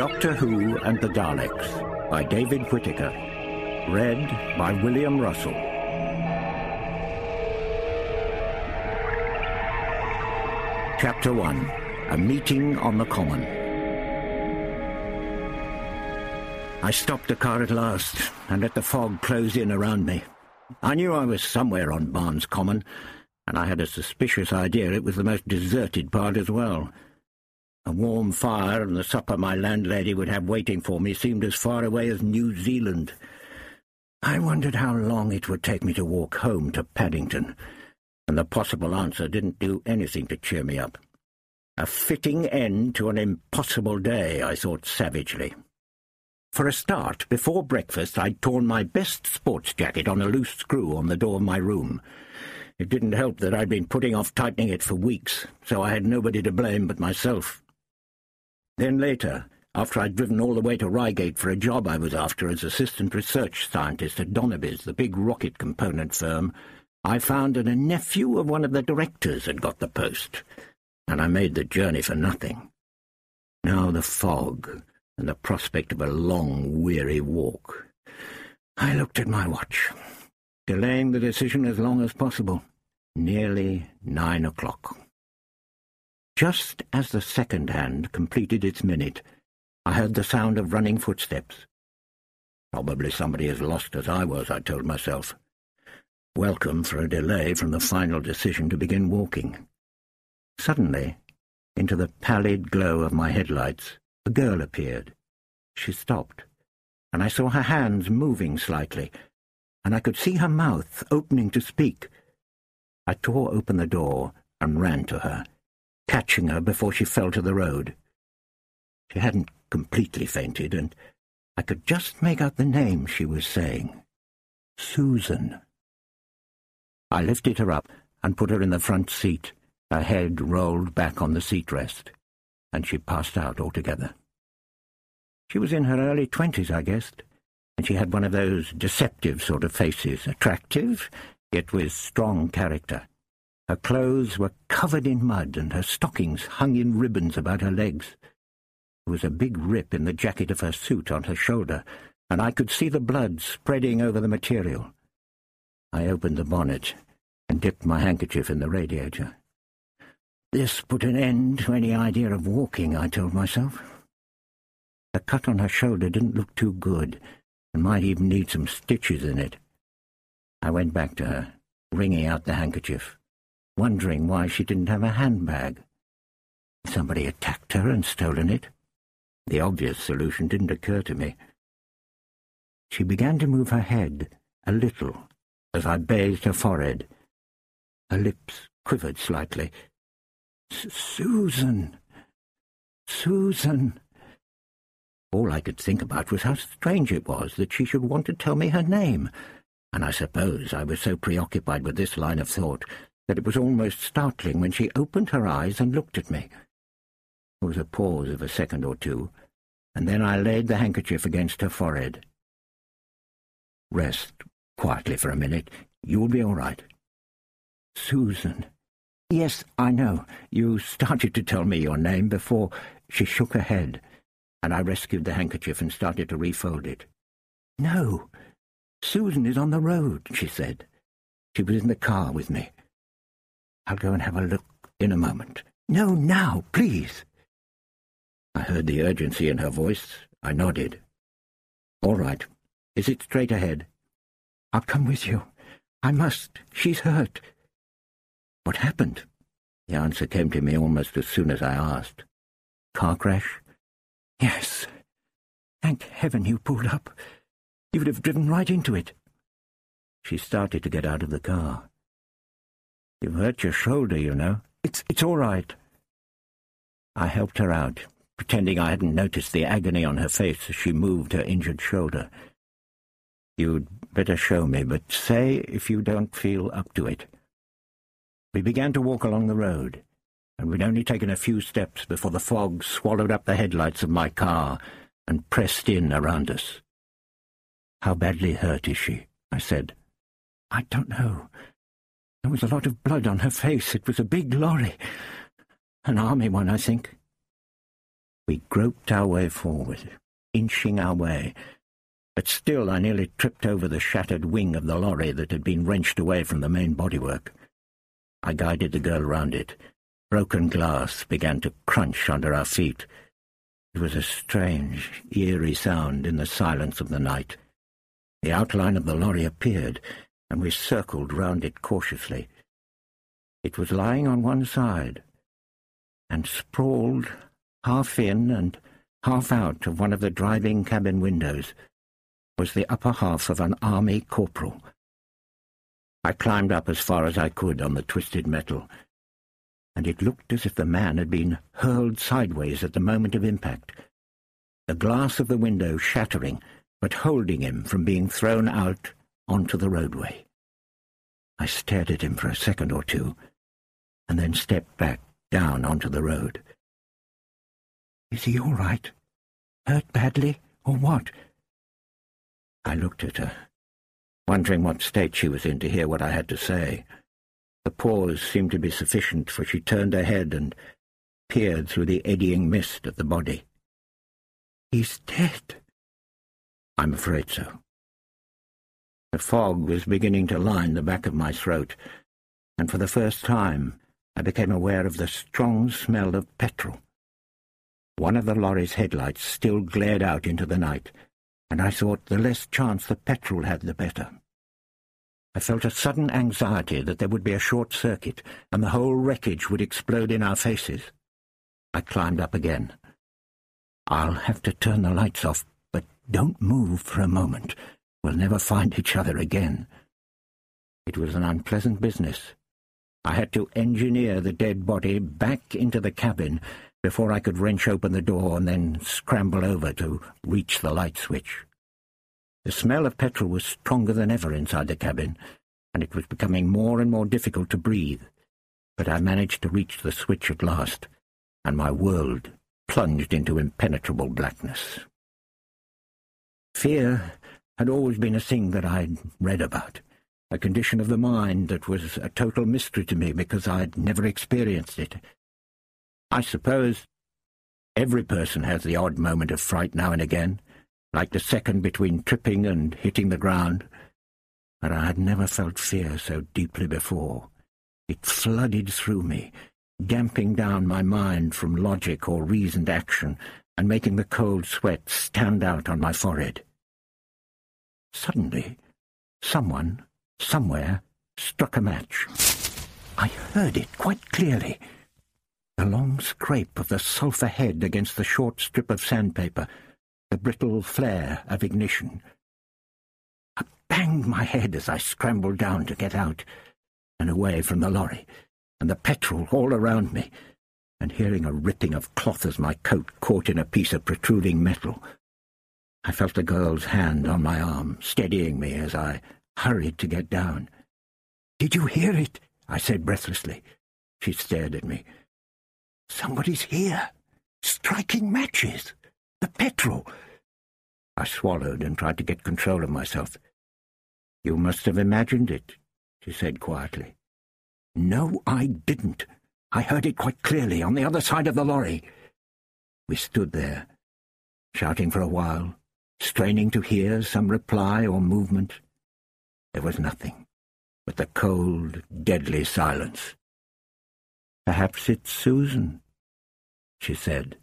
Doctor Who and the Daleks by David Whitaker. Read by William Russell. Chapter 1 A Meeting on the Common. I stopped the car at last and let the fog close in around me. I knew I was somewhere on Barnes Common, and I had a suspicious idea it was the most deserted part as well. A warm fire and the supper my landlady would have waiting for me seemed as far away as New Zealand. I wondered how long it would take me to walk home to Paddington, and the possible answer didn't do anything to cheer me up. A fitting end to an impossible day, I thought savagely. For a start, before breakfast I'd torn my best sports jacket on a loose screw on the door of my room. It didn't help that I'd been putting off tightening it for weeks, so I had nobody to blame but myself. Then later, after I'd driven all the way to Reigate for a job I was after as assistant research scientist at Donnaby's, the big rocket component firm, I found that a nephew of one of the directors had got the post, and I made the journey for nothing. Now the fog and the prospect of a long, weary walk. I looked at my watch, delaying the decision as long as possible. Nearly nine o'clock. Just as the second hand completed its minute, I heard the sound of running footsteps. Probably somebody as lost as I was, I told myself. Welcome for a delay from the final decision to begin walking. Suddenly, into the pallid glow of my headlights, a girl appeared. She stopped, and I saw her hands moving slightly, and I could see her mouth opening to speak. I tore open the door and ran to her, catching her before she fell to the road. She hadn't completely fainted, and I could just make out the name she was saying. Susan. I lifted her up and put her in the front seat, her head rolled back on the seat rest, and she passed out altogether. She was in her early twenties, I guessed, and she had one of those deceptive sort of faces, attractive, yet with strong character. Her clothes were covered in mud, and her stockings hung in ribbons about her legs. There was a big rip in the jacket of her suit on her shoulder, and I could see the blood spreading over the material. I opened the bonnet and dipped my handkerchief in the radiator. This put an end to any idea of walking, I told myself. The cut on her shoulder didn't look too good, and might even need some stitches in it. I went back to her, wringing out the handkerchief, wondering why she didn't have a handbag. Somebody attacked her and stolen it. The obvious solution didn't occur to me. She began to move her head a little as I bathed her forehead. Her lips quivered slightly. Susan! Susan! All I could think about was how strange it was that she should want to tell me her name, and I suppose I was so preoccupied with this line of thought that it was almost startling when she opened her eyes and looked at me. There was a pause of a second or two, and then I laid the handkerchief against her forehead. Rest quietly for a minute. You'll be all right. Susan. Yes, I know. You started to tell me your name before. She shook her head and I rescued the handkerchief and started to refold it. No, Susan is on the road, she said. She was in the car with me. I'll go and have a look in a moment. No, now, please. I heard the urgency in her voice. I nodded. All right. Is it straight ahead? I'll come with you. I must. She's hurt. What happened? The answer came to me almost as soon as I asked. Car crash? Yes. Thank heaven you pulled up. You would have driven right into it. She started to get out of the car. You've hurt your shoulder, you know. It's, it's all right. I helped her out, pretending I hadn't noticed the agony on her face as she moved her injured shoulder. You'd better show me, but say if you don't feel up to it. We began to walk along the road and we'd only taken a few steps before the fog swallowed up the headlights of my car and pressed in around us. How badly hurt is she? I said. I don't know. There was a lot of blood on her face. It was a big lorry. An army one, I think. We groped our way forward, inching our way, but still I nearly tripped over the shattered wing of the lorry that had been wrenched away from the main bodywork. I guided the girl round it. Broken glass began to crunch under our feet. It was a strange, eerie sound in the silence of the night. The outline of the lorry appeared, and we circled round it cautiously. It was lying on one side, and sprawled half in and half out of one of the driving cabin windows, was the upper half of an army corporal. I climbed up as far as I could on the twisted metal, and it looked as if the man had been hurled sideways at the moment of impact, the glass of the window shattering, but holding him from being thrown out onto the roadway. I stared at him for a second or two, and then stepped back down onto the road. Is he all right? Hurt badly, or what? I looked at her, wondering what state she was in to hear what I had to say. The pause seemed to be sufficient, for she turned her head and peered through the eddying mist at the body. He's dead. I'm afraid so. The fog was beginning to line the back of my throat, and for the first time I became aware of the strong smell of petrol. One of the lorry's headlights still glared out into the night, and I thought the less chance the petrol had, the better. I felt a sudden anxiety that there would be a short circuit, and the whole wreckage would explode in our faces. I climbed up again. I'll have to turn the lights off, but don't move for a moment. We'll never find each other again. It was an unpleasant business, I had to engineer the dead body back into the cabin before I could wrench open the door and then scramble over to reach the light switch. The smell of petrol was stronger than ever inside the cabin, and it was becoming more and more difficult to breathe. But I managed to reach the switch at last, and my world plunged into impenetrable blackness. Fear had always been a thing that I'd read about a condition of the mind that was a total mystery to me because I'd never experienced it. I suppose every person has the odd moment of fright now and again, like the second between tripping and hitting the ground, but I had never felt fear so deeply before. It flooded through me, damping down my mind from logic or reasoned action, and making the cold sweat stand out on my forehead. Suddenly, someone somewhere, struck a match. I heard it quite clearly. The long scrape of the sulphur head against the short strip of sandpaper, the brittle flare of ignition. I banged my head as I scrambled down to get out and away from the lorry, and the petrol all around me, and hearing a ripping of cloth as my coat caught in a piece of protruding metal. I felt the girl's hand on my arm, steadying me as I hurried to get down. Did you hear it? I said breathlessly. She stared at me. Somebody's here, striking matches. The petrol. I swallowed and tried to get control of myself. You must have imagined it, she said quietly. No, I didn't. I heard it quite clearly on the other side of the lorry. We stood there, shouting for a while, straining to hear some reply or movement. There was nothing but the cold, deadly silence. Perhaps it's Susan, she said.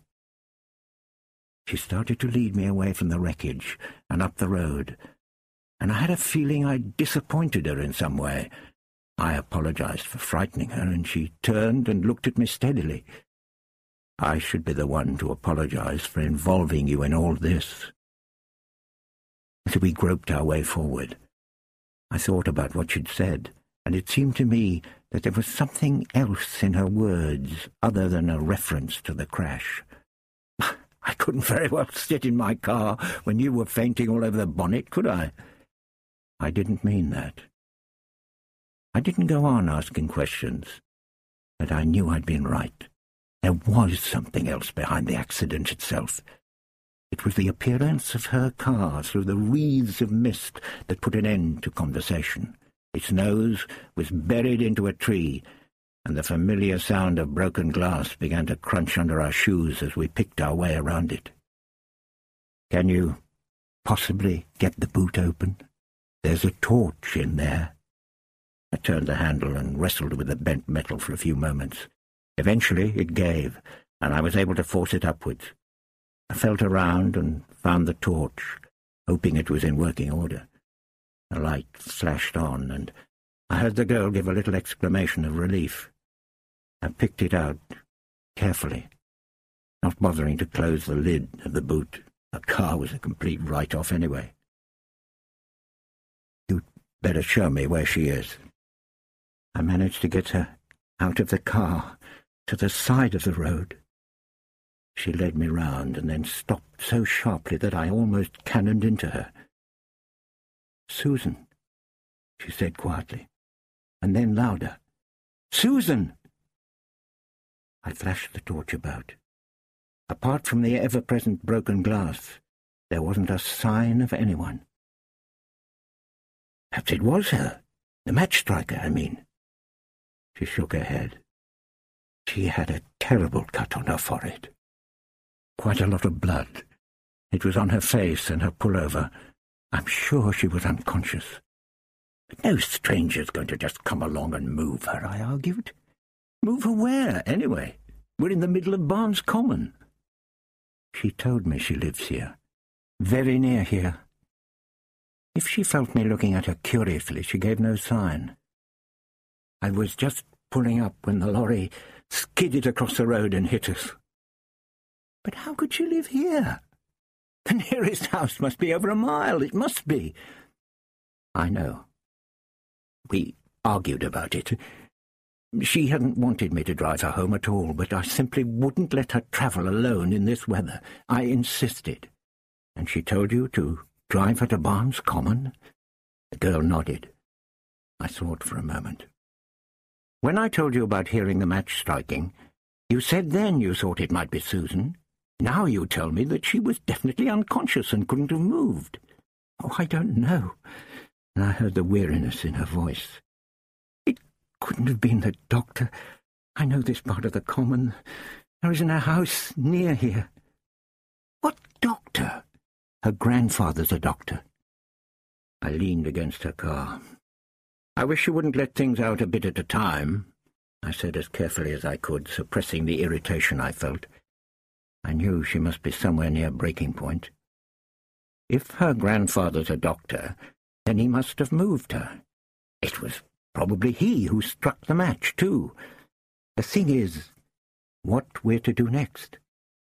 She started to lead me away from the wreckage and up the road, and I had a feeling I'd disappointed her in some way. I apologized for frightening her, and she turned and looked at me steadily. I should be the one to apologize for involving you in all this. As we groped our way forward, I thought about what she'd said, and it seemed to me that there was something else in her words other than a reference to the crash. I couldn't very well sit in my car when you were fainting all over the bonnet, could I? I didn't mean that. I didn't go on asking questions, but I knew I'd been right. There was something else behind the accident itself, it was the appearance of her car through the wreaths of mist that put an end to conversation. Its nose was buried into a tree, and the familiar sound of broken glass began to crunch under our shoes as we picked our way around it. Can you possibly get the boot open? There's a torch in there. I turned the handle and wrestled with the bent metal for a few moments. Eventually it gave, and I was able to force it upwards. I felt around and found the torch, hoping it was in working order. The light flashed on, and I heard the girl give a little exclamation of relief. I picked it out carefully, not bothering to close the lid of the boot. The car was a complete write-off anyway. You'd better show me where she is. I managed to get her out of the car to the side of the road. She led me round and then stopped so sharply that I almost cannoned into her. Susan, she said quietly, and then louder. Susan! I flashed the torch about. Apart from the ever-present broken glass, there wasn't a sign of anyone. Perhaps it was her. The match striker, I mean. She shook her head. She had a terrible cut on her forehead. Quite a lot of blood. It was on her face and her pullover. I'm sure she was unconscious. No stranger's going to just come along and move her, I argued. Move her where, anyway? We're in the middle of Barnes Common. She told me she lives here. Very near here. If she felt me looking at her curiously, she gave no sign. I was just pulling up when the lorry skidded across the road and hit us. But how could she live here? The nearest house must be over a mile. It must be. I know. We argued about it. She hadn't wanted me to drive her home at all, but I simply wouldn't let her travel alone in this weather. I insisted. And she told you to drive her to Barnes Common? The girl nodded. I thought for a moment. When I told you about hearing the match striking, you said then you thought it might be Susan. Now you tell me that she was definitely unconscious and couldn't have moved. Oh, I don't know. And I heard the weariness in her voice. It couldn't have been the doctor. I know this part of the common. There isn't a house near here. What doctor? Her grandfather's a doctor. I leaned against her car. I wish you wouldn't let things out a bit at a time, I said as carefully as I could, suppressing the irritation I felt. I knew she must be somewhere near breaking point. If her grandfather's a doctor, then he must have moved her. It was Probably he who struck the match, too. The thing is, what we're to do next.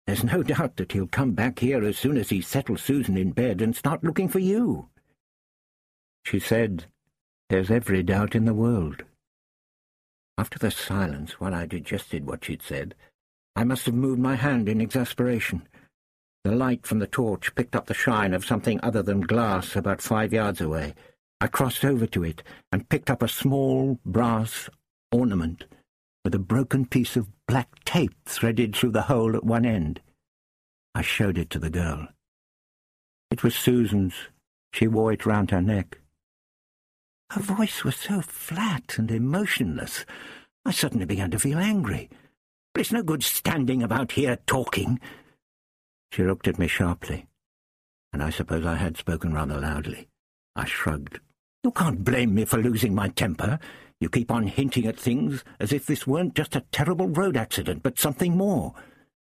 There's no doubt that he'll come back here as soon as he settles Susan in bed and start looking for you. She said, There's every doubt in the world. After the silence, while I digested what she'd said, I must have moved my hand in exasperation. The light from the torch picked up the shine of something other than glass about five yards away. I crossed over to it and picked up a small brass ornament with a broken piece of black tape threaded through the hole at one end. I showed it to the girl. It was Susan's. She wore it round her neck. Her voice was so flat and emotionless, I suddenly began to feel angry. It's no good standing about here talking. She looked at me sharply, and I suppose I had spoken rather loudly. I shrugged. You can't blame me for losing my temper. You keep on hinting at things as if this weren't just a terrible road accident, but something more.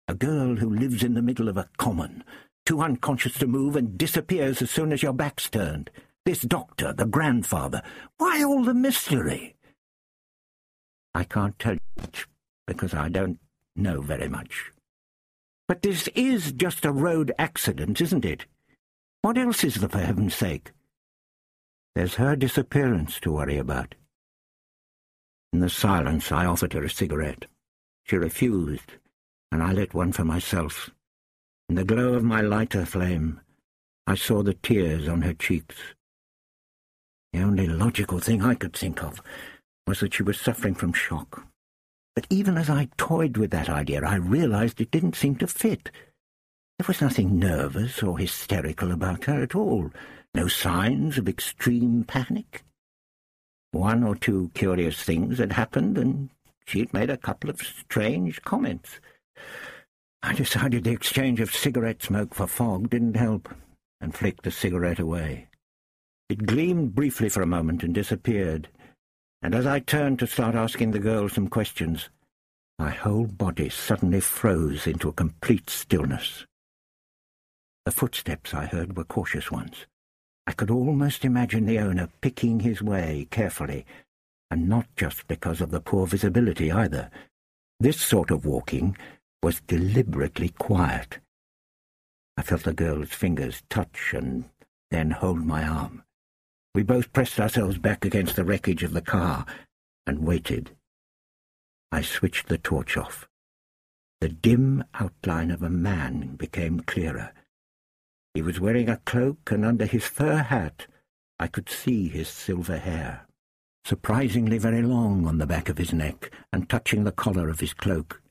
A girl who lives in the middle of a common, too unconscious to move and disappears as soon as your back's turned. This doctor, the grandfather. Why all the mystery? I can't tell you much, because I don't know very much. But this is just a road accident, isn't it? What else is there, for heaven's sake? There's her disappearance to worry about. In the silence, I offered her a cigarette. She refused, and I lit one for myself. In the glow of my lighter flame, I saw the tears on her cheeks. The only logical thing I could think of was that she was suffering from shock. But even as I toyed with that idea, I realized it didn't seem to fit. There was nothing nervous or hysterical about her at all. No signs of extreme panic. One or two curious things had happened, and she had made a couple of strange comments. I decided the exchange of cigarette smoke for fog didn't help, and flicked the cigarette away. It gleamed briefly for a moment and disappeared, and as I turned to start asking the girl some questions, my whole body suddenly froze into a complete stillness. The footsteps I heard were cautious ones. I could almost imagine the owner picking his way carefully, and not just because of the poor visibility either. This sort of walking was deliberately quiet. I felt the girl's fingers touch and then hold my arm. We both pressed ourselves back against the wreckage of the car and waited. I switched the torch off. The dim outline of a man became clearer. He was wearing a cloak, and under his fur hat I could see his silver hair, surprisingly very long on the back of his neck and touching the collar of his cloak.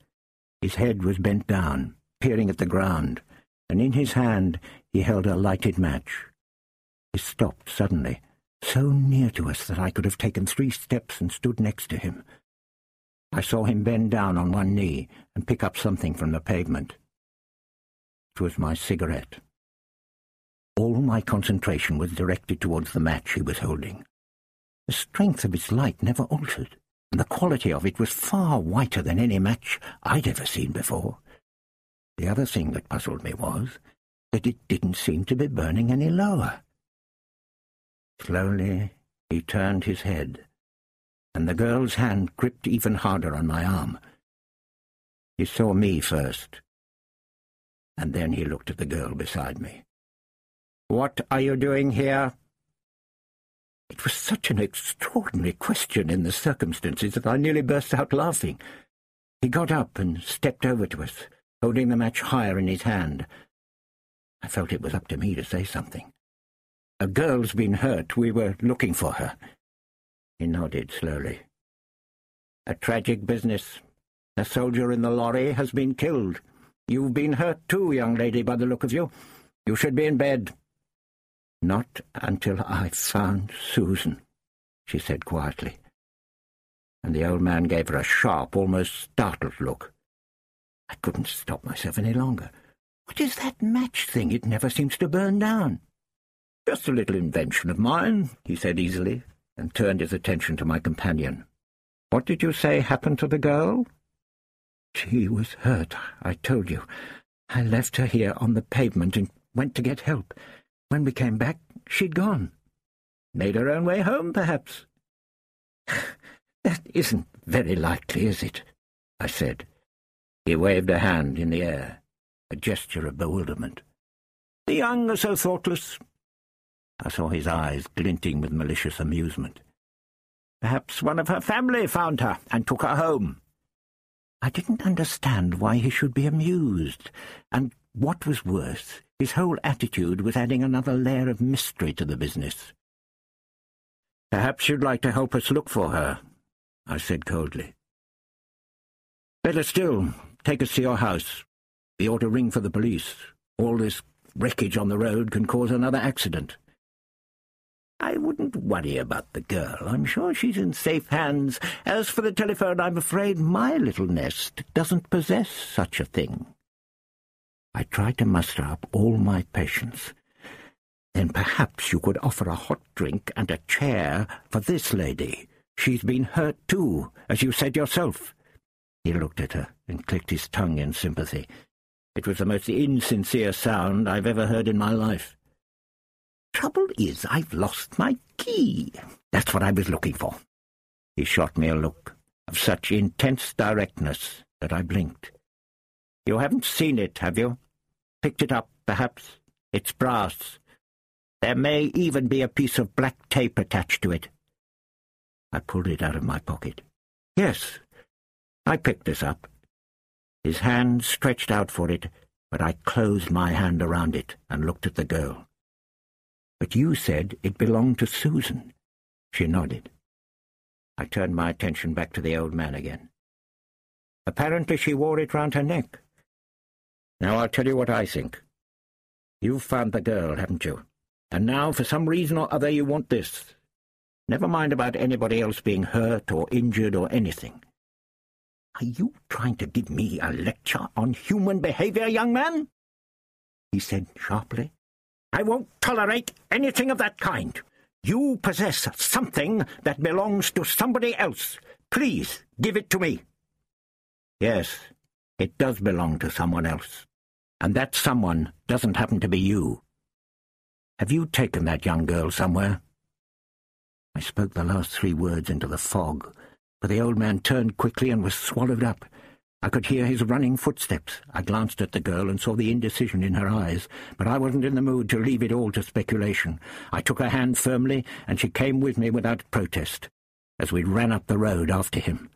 His head was bent down, peering at the ground, and in his hand he held a lighted match. He stopped suddenly, so near to us that I could have taken three steps and stood next to him. I saw him bend down on one knee and pick up something from the pavement. It was my cigarette. All my concentration was directed towards the match he was holding. The strength of its light never altered and the quality of it was far whiter than any match I'd ever seen before. The other thing that puzzled me was that it didn't seem to be burning any lower. Slowly he turned his head, and the girl's hand gripped even harder on my arm. He saw me first, and then he looked at the girl beside me. "'What are you doing here?' It was such an extraordinary question in the circumstances that I nearly burst out laughing. He got up and stepped over to us, holding the match higher in his hand. I felt it was up to me to say something. A girl's been hurt. We were looking for her. He nodded slowly. A tragic business. A soldier in the lorry has been killed. You've been hurt too, young lady, by the look of you. You should be in bed. Not until I've found Susan, she said quietly. And the old man gave her a sharp, almost startled look. I couldn't stop myself any longer. What is that match thing? It never seems to burn down. Just a little invention of mine, he said easily, and turned his attention to my companion. What did you say happened to the girl? She was hurt, I told you. I left her here on the pavement and went to get help. When we came back, she'd gone. Made her own way home, perhaps. that isn't very likely, is it? I said. He waved a hand in the air, a gesture of bewilderment. The young are so thoughtless. I saw his eyes glinting with malicious amusement. Perhaps one of her family found her and took her home. I didn't understand why he should be amused, and what was worse, his whole attitude was adding another layer of mystery to the business. Perhaps you'd like to help us look for her, I said coldly. Better still, take us to your house. We ought to ring for the police. All this wreckage on the road can cause another accident. I wouldn't worry about the girl. I'm sure she's in safe hands. As for the telephone, I'm afraid my little nest doesn't possess such a thing. I tried to muster up all my patience. Then perhaps you could offer a hot drink and a chair for this lady. She's been hurt too, as you said yourself. He looked at her and clicked his tongue in sympathy. It was the most insincere sound I've ever heard in my life. Trouble is, I've lost my key. That's what I was looking for. He shot me a look of such intense directness that I blinked. You haven't seen it, have you? Picked it up, perhaps. It's brass. There may even be a piece of black tape attached to it. I pulled it out of my pocket. Yes, I picked this up. His hand stretched out for it, but I closed my hand around it and looked at the girl. But you said it belonged to Susan. She nodded. I turned my attention back to the old man again. Apparently she wore it round her neck. Now I'll tell you what I think. You've found the girl, haven't you? And now, for some reason or other, you want this. Never mind about anybody else being hurt or injured or anything. Are you trying to give me a lecture on human behaviour, young man? He said sharply. I won't tolerate anything of that kind. You possess something that belongs to somebody else. Please give it to me. Yes, it does belong to someone else. And that someone doesn't happen to be you. Have you taken that young girl somewhere? I spoke the last three words into the fog, but the old man turned quickly and was swallowed up. I could hear his running footsteps. I glanced at the girl and saw the indecision in her eyes, but I wasn't in the mood to leave it all to speculation. I took her hand firmly, and she came with me without protest, as we ran up the road after him.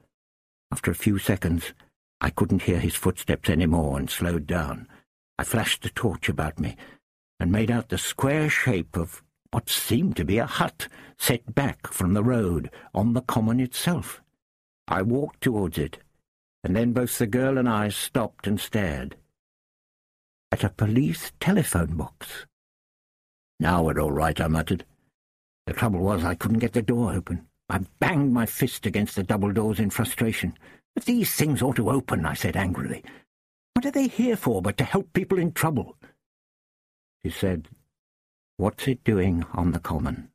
After a few seconds, I couldn't hear his footsteps any more and slowed down. I flashed the torch about me and made out the square shape of what seemed to be a hut set back from the road on the common itself. I walked towards it and then both the girl and I stopped and stared. At a police telephone box. Now we're all right, I muttered. The trouble was I couldn't get the door open. I banged my fist against the double doors in frustration. But these things ought to open, I said angrily. What are they here for but to help people in trouble? She said, What's it doing on the common?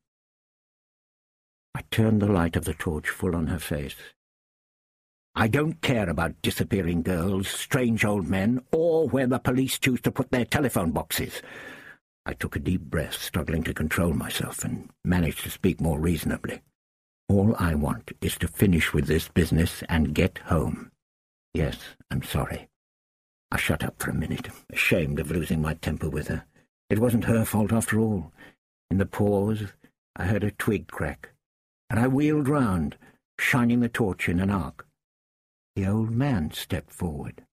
I turned the light of the torch full on her face. I don't care about disappearing girls, strange old men, or where the police choose to put their telephone boxes. I took a deep breath, struggling to control myself, and managed to speak more reasonably. All I want is to finish with this business and get home. Yes, I'm sorry. I shut up for a minute, ashamed of losing my temper with her. It wasn't her fault after all. In the pause, I heard a twig crack, and I wheeled round, shining the torch in an arc. The old man stepped forward.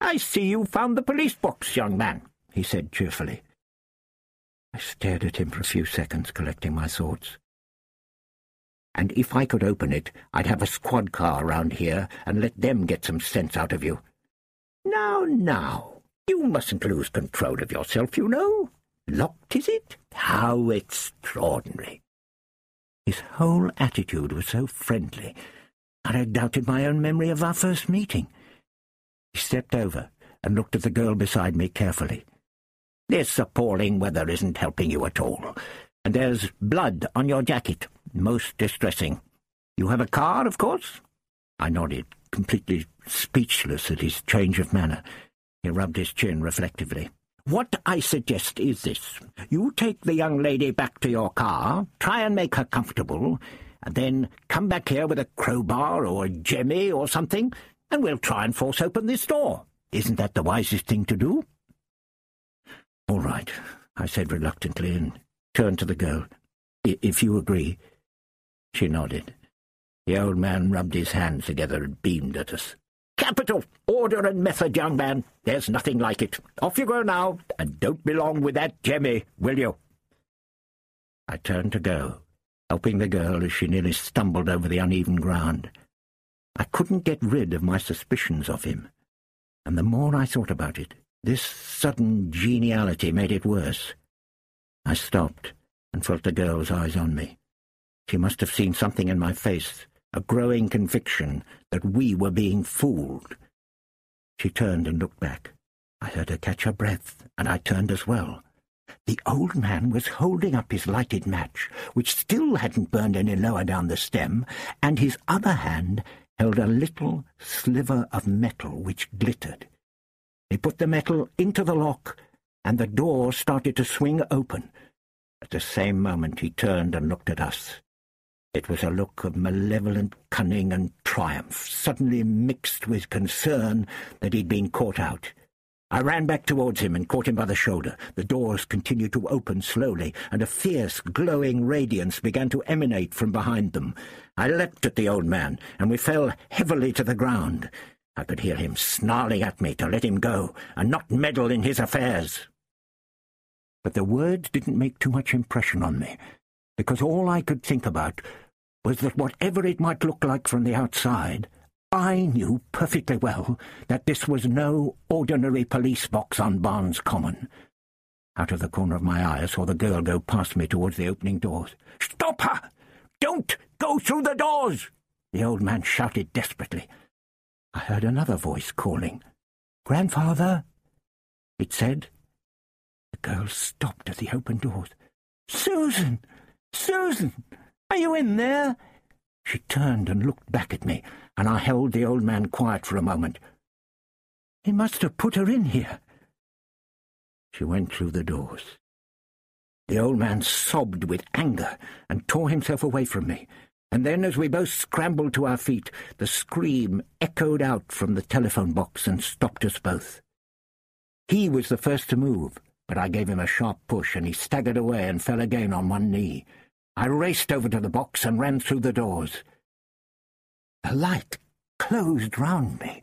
I see you found the police box, young man, he said cheerfully. I stared at him for a few seconds, collecting my thoughts. And if I could open it, I'd have a squad car round here and let them get some sense out of you. Now, now, you mustn't lose control of yourself, you know. Locked, is it? How extraordinary. His whole attitude was so friendly I had doubted my own memory of our first meeting. He stepped over and looked at the girl beside me carefully. This appalling weather isn't helping you at all, and there's blood on your jacket. Most distressing. You have a car, of course? I nodded, completely speechless at his change of manner. He rubbed his chin reflectively. What I suggest is this. You take the young lady back to your car, try and make her comfortable, and then come back here with a crowbar or a jemmy or something, and we'll try and force open this door. Isn't that the wisest thing to do? All right, I said reluctantly, and turned to the girl. If you agree. She nodded. The old man rubbed his hands together and beamed at us. Capital! Order and method, young man. There's nothing like it. Off you go now, and don't be long with that jemmy, will you? I turned to go helping the girl as she nearly stumbled over the uneven ground. I couldn't get rid of my suspicions of him, and the more I thought about it, this sudden geniality made it worse. I stopped and felt the girl's eyes on me. She must have seen something in my face, a growing conviction that we were being fooled. She turned and looked back. I heard her catch her breath, and I turned as well. The old man was holding up his lighted match, which still hadn't burned any lower down the stem, and his other hand held a little sliver of metal which glittered. He put the metal into the lock, and the door started to swing open. At the same moment he turned and looked at us. It was a look of malevolent cunning and triumph, suddenly mixed with concern that he'd been caught out. I ran back towards him and caught him by the shoulder. The doors continued to open slowly, and a fierce, glowing radiance began to emanate from behind them. I leapt at the old man, and we fell heavily to the ground. I could hear him snarling at me to let him go and not meddle in his affairs. But the words didn't make too much impression on me, because all I could think about was that whatever it might look like from the outside, I knew perfectly well that this was no ordinary police box on Barnes Common. Out of the corner of my eye I saw the girl go past me towards the opening doors. "'Stop her! Don't go through the doors!' the old man shouted desperately. I heard another voice calling. Grandfather, it said. The girl stopped at the open doors. Susan! Susan! Are you in there? She turned and looked back at me, and I held the old man quiet for a moment. He must have put her in here. She went through the doors. The old man sobbed with anger and tore himself away from me, and then as we both scrambled to our feet, the scream echoed out from the telephone box and stopped us both. He was the first to move, but I gave him a sharp push, and he staggered away and fell again on one knee. I raced over to the box and ran through the doors. The light closed round me,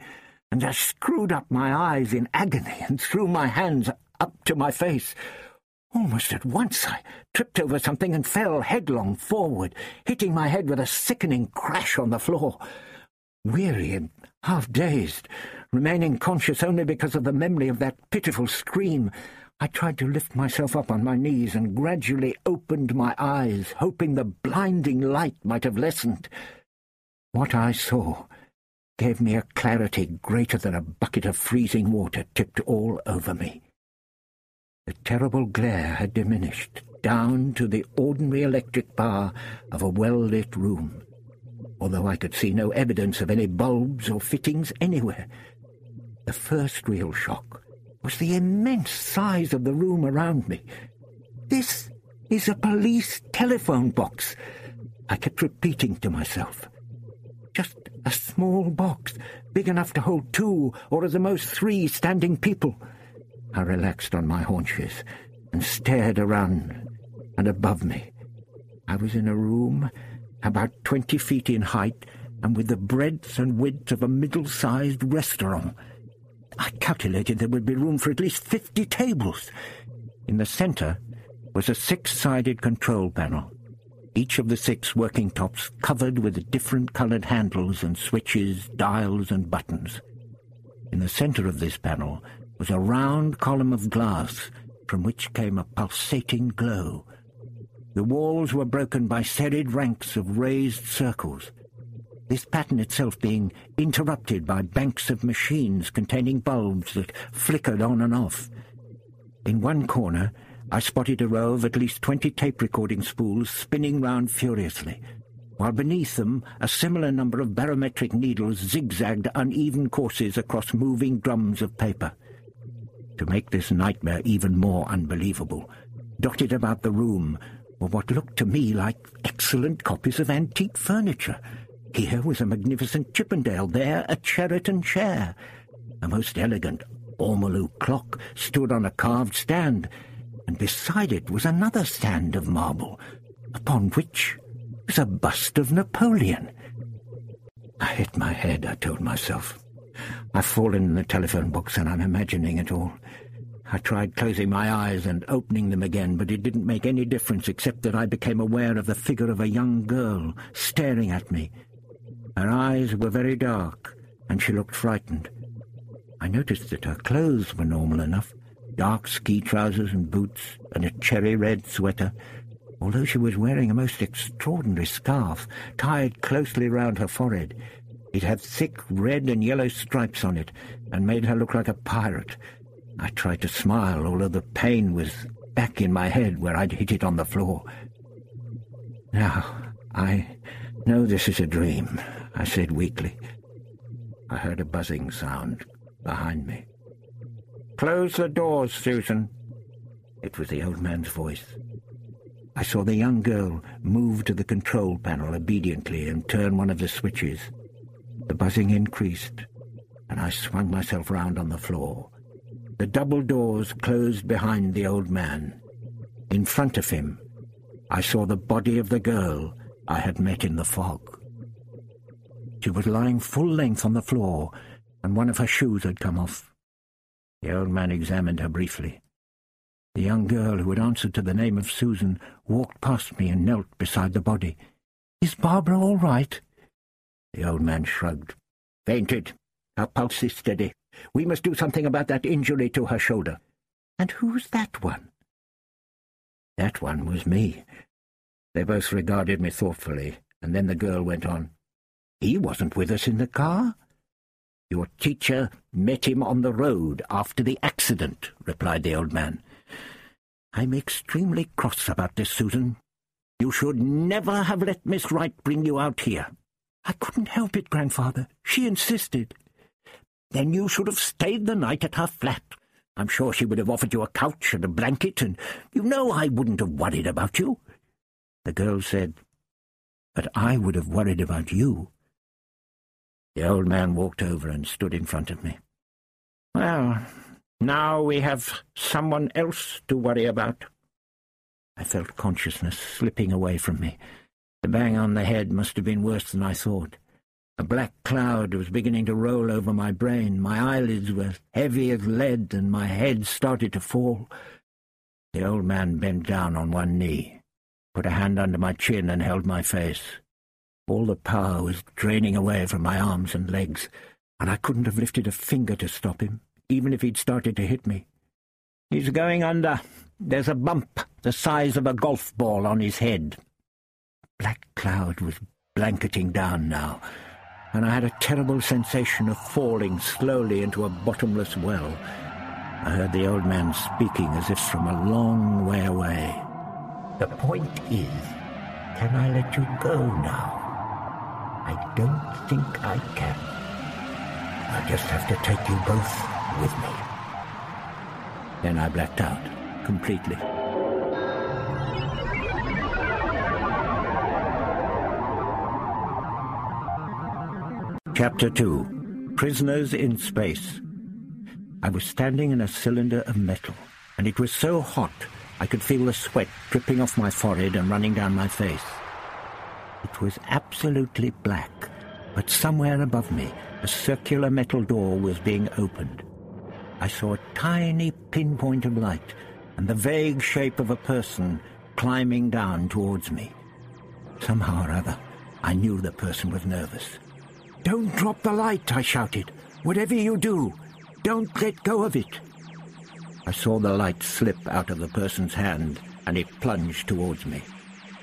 and I screwed up my eyes in agony and threw my hands up to my face. Almost at once I tripped over something and fell headlong forward, hitting my head with a sickening crash on the floor. Weary and half-dazed, remaining conscious only because of the memory of that pitiful scream, I tried to lift myself up on my knees and gradually opened my eyes, hoping the blinding light might have lessened. What I saw gave me a clarity greater than a bucket of freezing water tipped all over me. The terrible glare had diminished down to the ordinary electric power of a well-lit room, although I could see no evidence of any bulbs or fittings anywhere. The first real shock was the immense size of the room around me. This is a police telephone box, I kept repeating to myself. Just a small box, big enough to hold two or at the most three standing people. I relaxed on my haunches and stared around and above me. I was in a room about twenty feet in height and with the breadth and width of a middle-sized restaurant. I calculated there would be room for at least fifty tables. In the centre was a six-sided control panel, each of the six working tops covered with different coloured handles and switches, dials and buttons. In the centre of this panel was a round column of glass from which came a pulsating glow. The walls were broken by serried ranks of raised circles, this pattern itself being interrupted by banks of machines containing bulbs that flickered on and off. In one corner, I spotted a row of at least twenty tape-recording spools spinning round furiously, while beneath them a similar number of barometric needles zigzagged uneven courses across moving drums of paper. To make this nightmare even more unbelievable, dotted about the room were what looked to me like excellent copies of antique furniture. Here was a magnificent Chippendale, there a Sheraton chair. A most elegant ormolu clock stood on a carved stand, and beside it was another stand of marble, upon which was a bust of Napoleon. I hit my head, I told myself. I've fallen in the telephone box and I'm imagining it all. I tried closing my eyes and opening them again, but it didn't make any difference except that I became aware of the figure of a young girl staring at me. Her eyes were very dark, and she looked frightened. I noticed that her clothes were normal enough, dark ski trousers and boots, and a cherry-red sweater, although she was wearing a most extraordinary scarf tied closely round her forehead. It had thick red and yellow stripes on it, and made her look like a pirate. I tried to smile, although the pain was back in my head where I'd hit it on the floor. Now, I know this is a dream, I said weakly. I heard a buzzing sound behind me. Close the doors, Susan. It was the old man's voice. I saw the young girl move to the control panel obediently and turn one of the switches. The buzzing increased, and I swung myself round on the floor. The double doors closed behind the old man. In front of him, I saw the body of the girl I had met in the fog. She was lying full length on the floor, and one of her shoes had come off. The old man examined her briefly. The young girl who had answered to the name of Susan walked past me and knelt beside the body. "'Is Barbara all right?' The old man shrugged. Fainted. Her pulse is steady. We must do something about that injury to her shoulder. And who's that one? That one was me. They both regarded me thoughtfully, and then the girl went on. He wasn't with us in the car. Your teacher met him on the road after the accident, replied the old man. I'm extremely cross about this, Susan. You should never have let Miss Wright bring you out here. I couldn't help it, grandfather. She insisted. Then you should have stayed the night at her flat. I'm sure she would have offered you a couch and a blanket, and you know I wouldn't have worried about you. The girl said, But I would have worried about you. The old man walked over and stood in front of me. Well, now we have someone else to worry about. I felt consciousness slipping away from me. The bang on the head must have been worse than I thought. A black cloud was beginning to roll over my brain. My eyelids were heavy as lead, and my head started to fall. The old man bent down on one knee, put a hand under my chin, and held my face. All the power was draining away from my arms and legs, and I couldn't have lifted a finger to stop him, even if he'd started to hit me. He's going under. There's a bump the size of a golf ball on his head. Black cloud was blanketing down now, and I had a terrible sensation of falling slowly into a bottomless well. I heard the old man speaking as if from a long way away. The point is, can I let you go now? I don't think I can. I just have to take you both with me. Then I blacked out completely. Chapter 2 Prisoners in Space I was standing in a cylinder of metal, and it was so hot I could feel the sweat dripping off my forehead and running down my face. It was absolutely black, but somewhere above me a circular metal door was being opened. I saw a tiny pinpoint of light and the vague shape of a person climbing down towards me. Somehow or other, I knew the person was nervous. Don't drop the light, I shouted. Whatever you do, don't let go of it. I saw the light slip out of the person's hand, and it plunged towards me.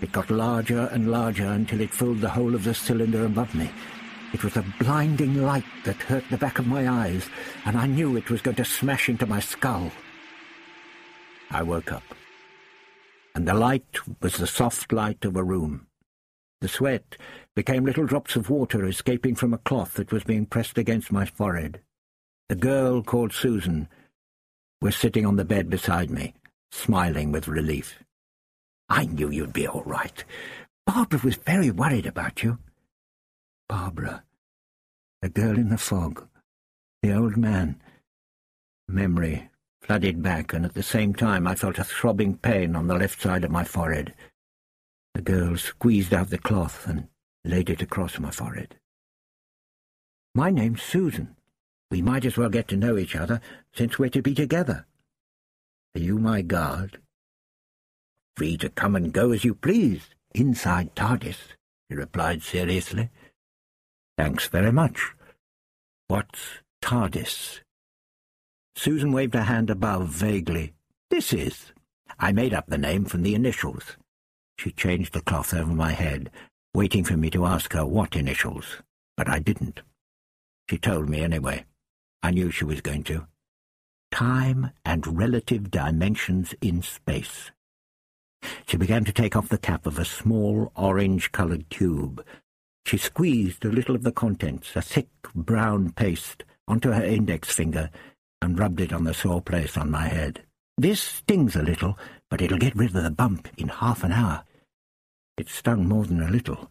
It got larger and larger until it filled the whole of the cylinder above me. It was a blinding light that hurt the back of my eyes, and I knew it was going to smash into my skull. I woke up, and the light was the soft light of a room. The sweat became little drops of water escaping from a cloth that was being pressed against my forehead. The girl called Susan was sitting on the bed beside me, smiling with relief. I knew you'd be all right. Barbara was very worried about you. Barbara. The girl in the fog. The old man. Memory flooded back, and at the same time I felt a throbbing pain on the left side of my forehead. The girl squeezed out the cloth and laid it across my forehead. My name's Susan. We might as well get to know each other, since we're to be together. Are you my guard? Free to come and go as you please, inside TARDIS, he replied seriously. Thanks very much. What's TARDIS? Susan waved her hand above vaguely. This is. I made up the name from the initials. She changed the cloth over my head, waiting for me to ask her what initials, but I didn't. She told me anyway. I knew she was going to. Time and relative dimensions in space. She began to take off the cap of a small orange-coloured tube. She squeezed a little of the contents, a thick brown paste, onto her index finger and rubbed it on the sore place on my head. This stings a little, but it'll get rid of the bump in half an hour. It stung more than a little,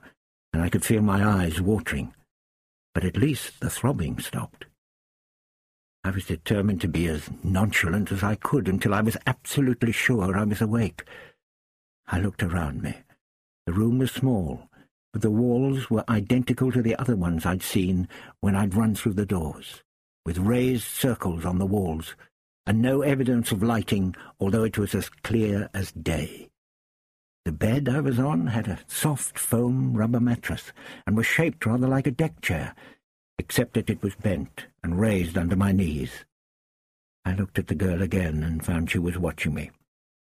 and I could feel my eyes watering, but at least the throbbing stopped. I was determined to be as nonchalant as I could until I was absolutely sure I was awake. I looked around me. The room was small, but the walls were identical to the other ones I'd seen when I'd run through the doors, with raised circles on the walls, and no evidence of lighting, although it was as clear as day. The bed I was on had a soft foam rubber mattress, and was shaped rather like a deck chair, except that it was bent and raised under my knees. I looked at the girl again and found she was watching me.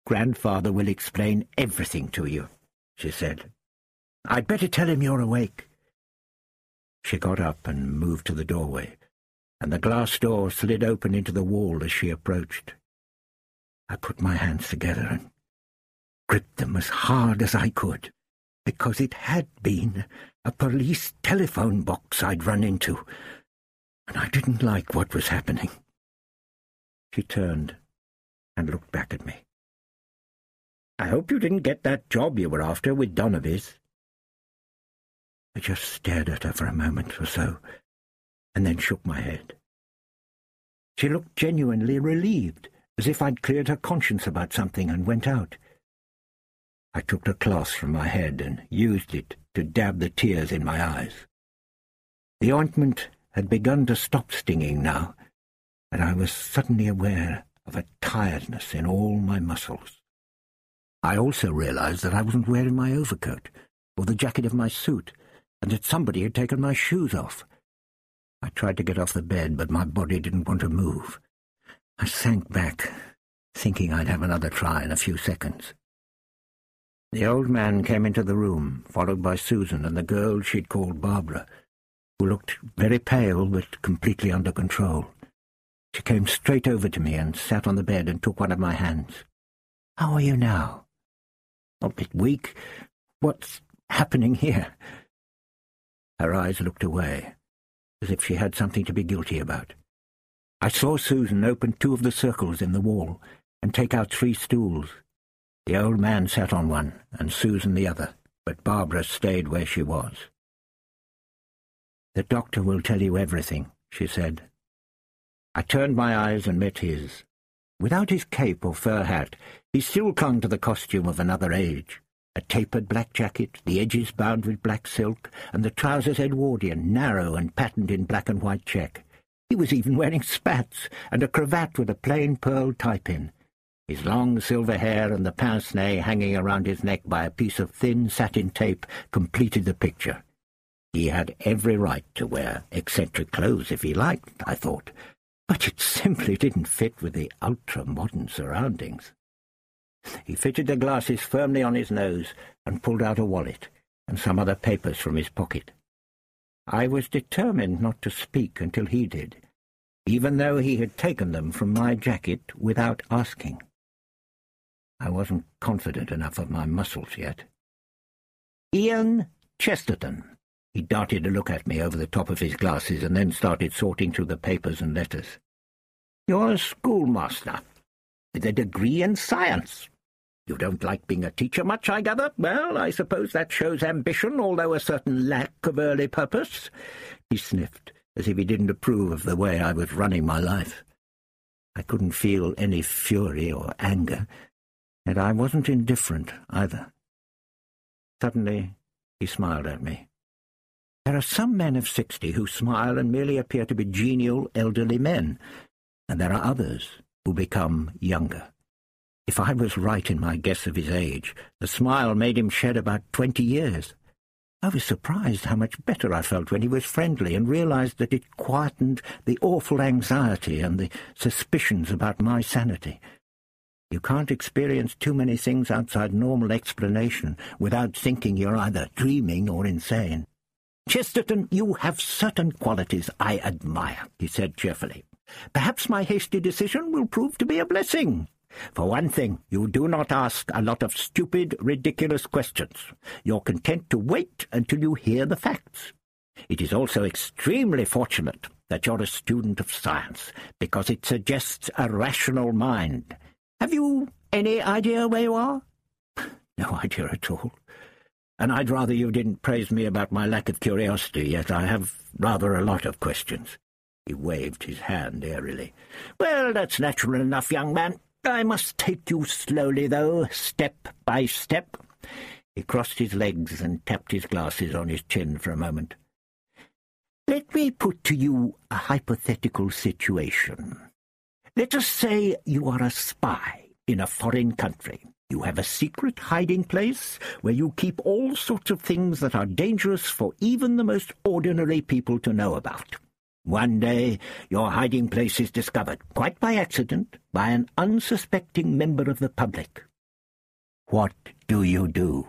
Grandfather will explain everything to you, she said. I'd better tell him you're awake. She got up and moved to the doorway. and the glass door slid open into the wall as she approached. I put my hands together and gripped them as hard as I could, because it had been a police telephone box I'd run into, and I didn't like what was happening. She turned and looked back at me. I hope you didn't get that job you were after with Donaby's. I just stared at her for a moment or so, and then shook my head. She looked genuinely relieved, as if I'd cleared her conscience about something, and went out. I took the cloth from my head and used it to dab the tears in my eyes. The ointment had begun to stop stinging now, and I was suddenly aware of a tiredness in all my muscles. I also realized that I wasn't wearing my overcoat or the jacket of my suit, and that somebody had taken my shoes off. I tried to get off the bed, but my body didn't want to move. I sank back, thinking I'd have another try in a few seconds. The old man came into the room, followed by Susan and the girl she'd called Barbara, who looked very pale but completely under control. She came straight over to me and sat on the bed and took one of my hands. How are you now? A bit weak. What's happening here? Her eyes looked away, as if she had something to be guilty about. I saw Susan open two of the circles in the wall and take out three stools. The old man sat on one, and Susan the other, but Barbara stayed where she was. The doctor will tell you everything, she said. I turned my eyes and met his. Without his cape or fur hat, he still clung to the costume of another age. A tapered black jacket, the edges bound with black silk, and the trousers Edwardian, narrow and patterned in black and white check. He was even wearing spats, and a cravat with a plain pearl tie-pin. His long silver hair and the pince-nez hanging around his neck by a piece of thin satin tape completed the picture. He had every right to wear eccentric clothes if he liked, I thought, but it simply didn't fit with the ultra-modern surroundings. He fitted the glasses firmly on his nose and pulled out a wallet and some other papers from his pocket. I was determined not to speak until he did, even though he had taken them from my jacket without asking. I wasn't confident enough of my muscles yet. Ian Chesterton. He darted a look at me over the top of his glasses and then started sorting through the papers and letters. You're a schoolmaster, with a degree in science. You don't like being a teacher much, I gather? Well, I suppose that shows ambition, although a certain lack of early purpose. He sniffed, as if he didn't approve of the way I was running my life. I couldn't feel any fury or anger, and I wasn't indifferent either. Suddenly he smiled at me. There are some men of sixty who smile and merely appear to be genial elderly men, and there are others who become younger. If I was right in my guess of his age, the smile made him shed about twenty years. I was surprised how much better I felt when he was friendly and realized that it quietened the awful anxiety and the suspicions about my sanity. You can't experience too many things outside normal explanation without thinking you're either dreaming or insane. Chesterton, you have certain qualities I admire, he said cheerfully. Perhaps my hasty decision will prove to be a blessing. For one thing, you do not ask a lot of stupid, ridiculous questions. You're content to wait until you hear the facts. It is also extremely fortunate that you're a student of science, because it suggests a rational mind, have you any idea where you are? No idea at all. And I'd rather you didn't praise me about my lack of curiosity, yet I have rather a lot of questions. He waved his hand airily. Well, that's natural enough, young man. I must take you slowly, though, step by step. He crossed his legs and tapped his glasses on his chin for a moment. Let me put to you a hypothetical situation. Let us say you are a spy in a foreign country. You have a secret hiding place where you keep all sorts of things that are dangerous for even the most ordinary people to know about. One day your hiding place is discovered, quite by accident, by an unsuspecting member of the public. What do you do?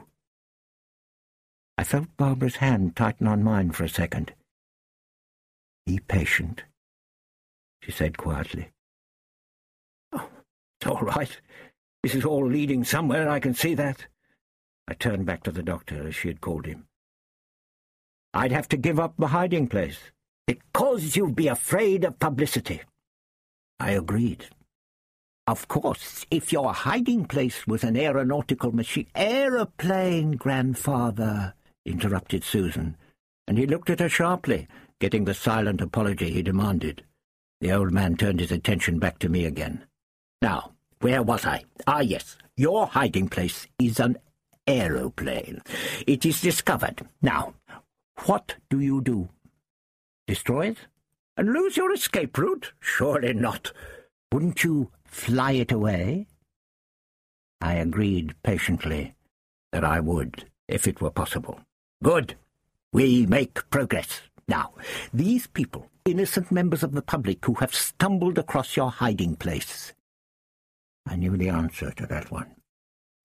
I felt Barbara's hand tighten on mine for a second. Be patient, she said quietly. Oh, it's all right. This is all leading somewhere, I can see that. I turned back to the doctor, as she had called him. I'd have to give up the hiding place. Because you'd be afraid of publicity. I agreed. Of course, if your hiding place was an aeronautical machine... Aeroplane, grandfather, interrupted Susan, and he looked at her sharply, getting the silent apology he demanded. The old man turned his attention back to me again. Now, where was I? Ah, yes, your hiding place is an aeroplane. It is discovered. Now, what do you do? Destroy it? And lose your escape route? Surely not. Wouldn't you fly it away? I agreed patiently that I would, if it were possible. Good. We make progress. Now, these people, innocent members of the public who have stumbled across your hiding place. I knew the answer to that one,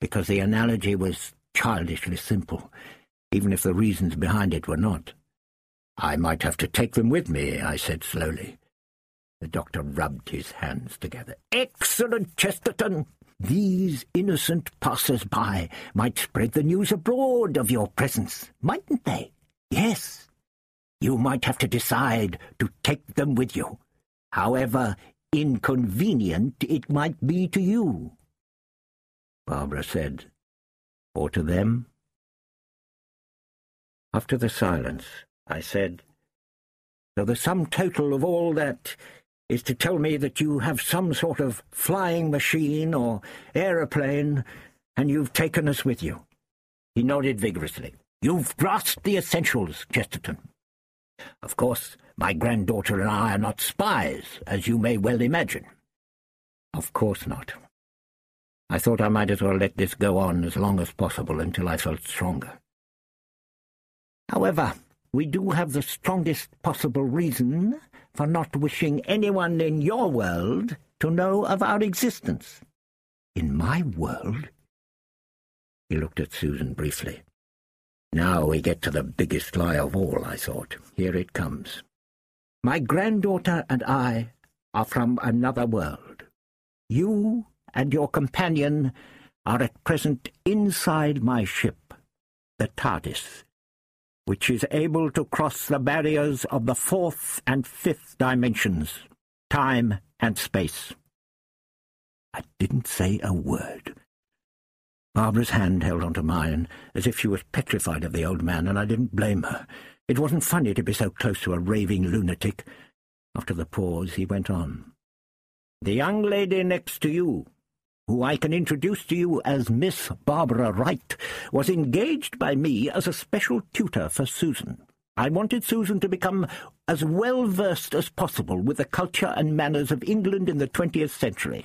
because the analogy was childishly simple, even if the reasons behind it were not. I might have to take them with me, I said slowly. The doctor rubbed his hands together. Excellent, Chesterton! These innocent passers-by might spread the news abroad of your presence, mightn't they? Yes. You might have to decide to take them with you, however inconvenient it might be to you. Barbara said, or to them? After the silence, I said, So the sum total of all that is to tell me that you have some sort of flying machine or aeroplane, and you've taken us with you. He nodded vigorously. You've grasped the essentials, Chesterton. Of course, my granddaughter and I are not spies, as you may well imagine. Of course not. I thought I might as well let this go on as long as possible until I felt stronger. However, we do have the strongest possible reason for not wishing anyone in your world to know of our existence. In my world? He looked at Susan briefly. Now we get to the biggest lie of all, I thought. Here it comes. My granddaughter and I are from another world. You and your companion are at present inside my ship, the TARDIS, which is able to cross the barriers of the fourth and fifth dimensions, time and space. I didn't say a word. Barbara's hand held onto mine, as if she was petrified of the old man, and I didn't blame her. It wasn't funny to be so close to a raving lunatic. After the pause, he went on. The young lady next to you who I can introduce to you as Miss Barbara Wright, was engaged by me as a special tutor for Susan. I wanted Susan to become as well versed as possible with the culture and manners of England in the twentieth century.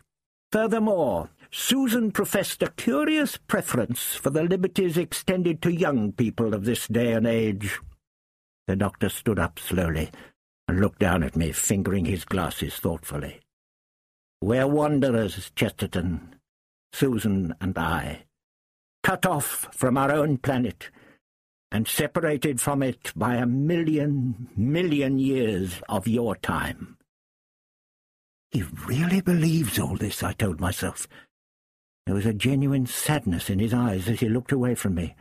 Furthermore, Susan professed a curious preference for the liberties extended to young people of this day and age. The doctor stood up slowly and looked down at me, fingering his glasses thoughtfully. We're wanderers, Chesterton, Susan and I, cut off from our own planet and separated from it by a million, million years of your time. He really believes all this, I told myself. There was a genuine sadness in his eyes as he looked away from me.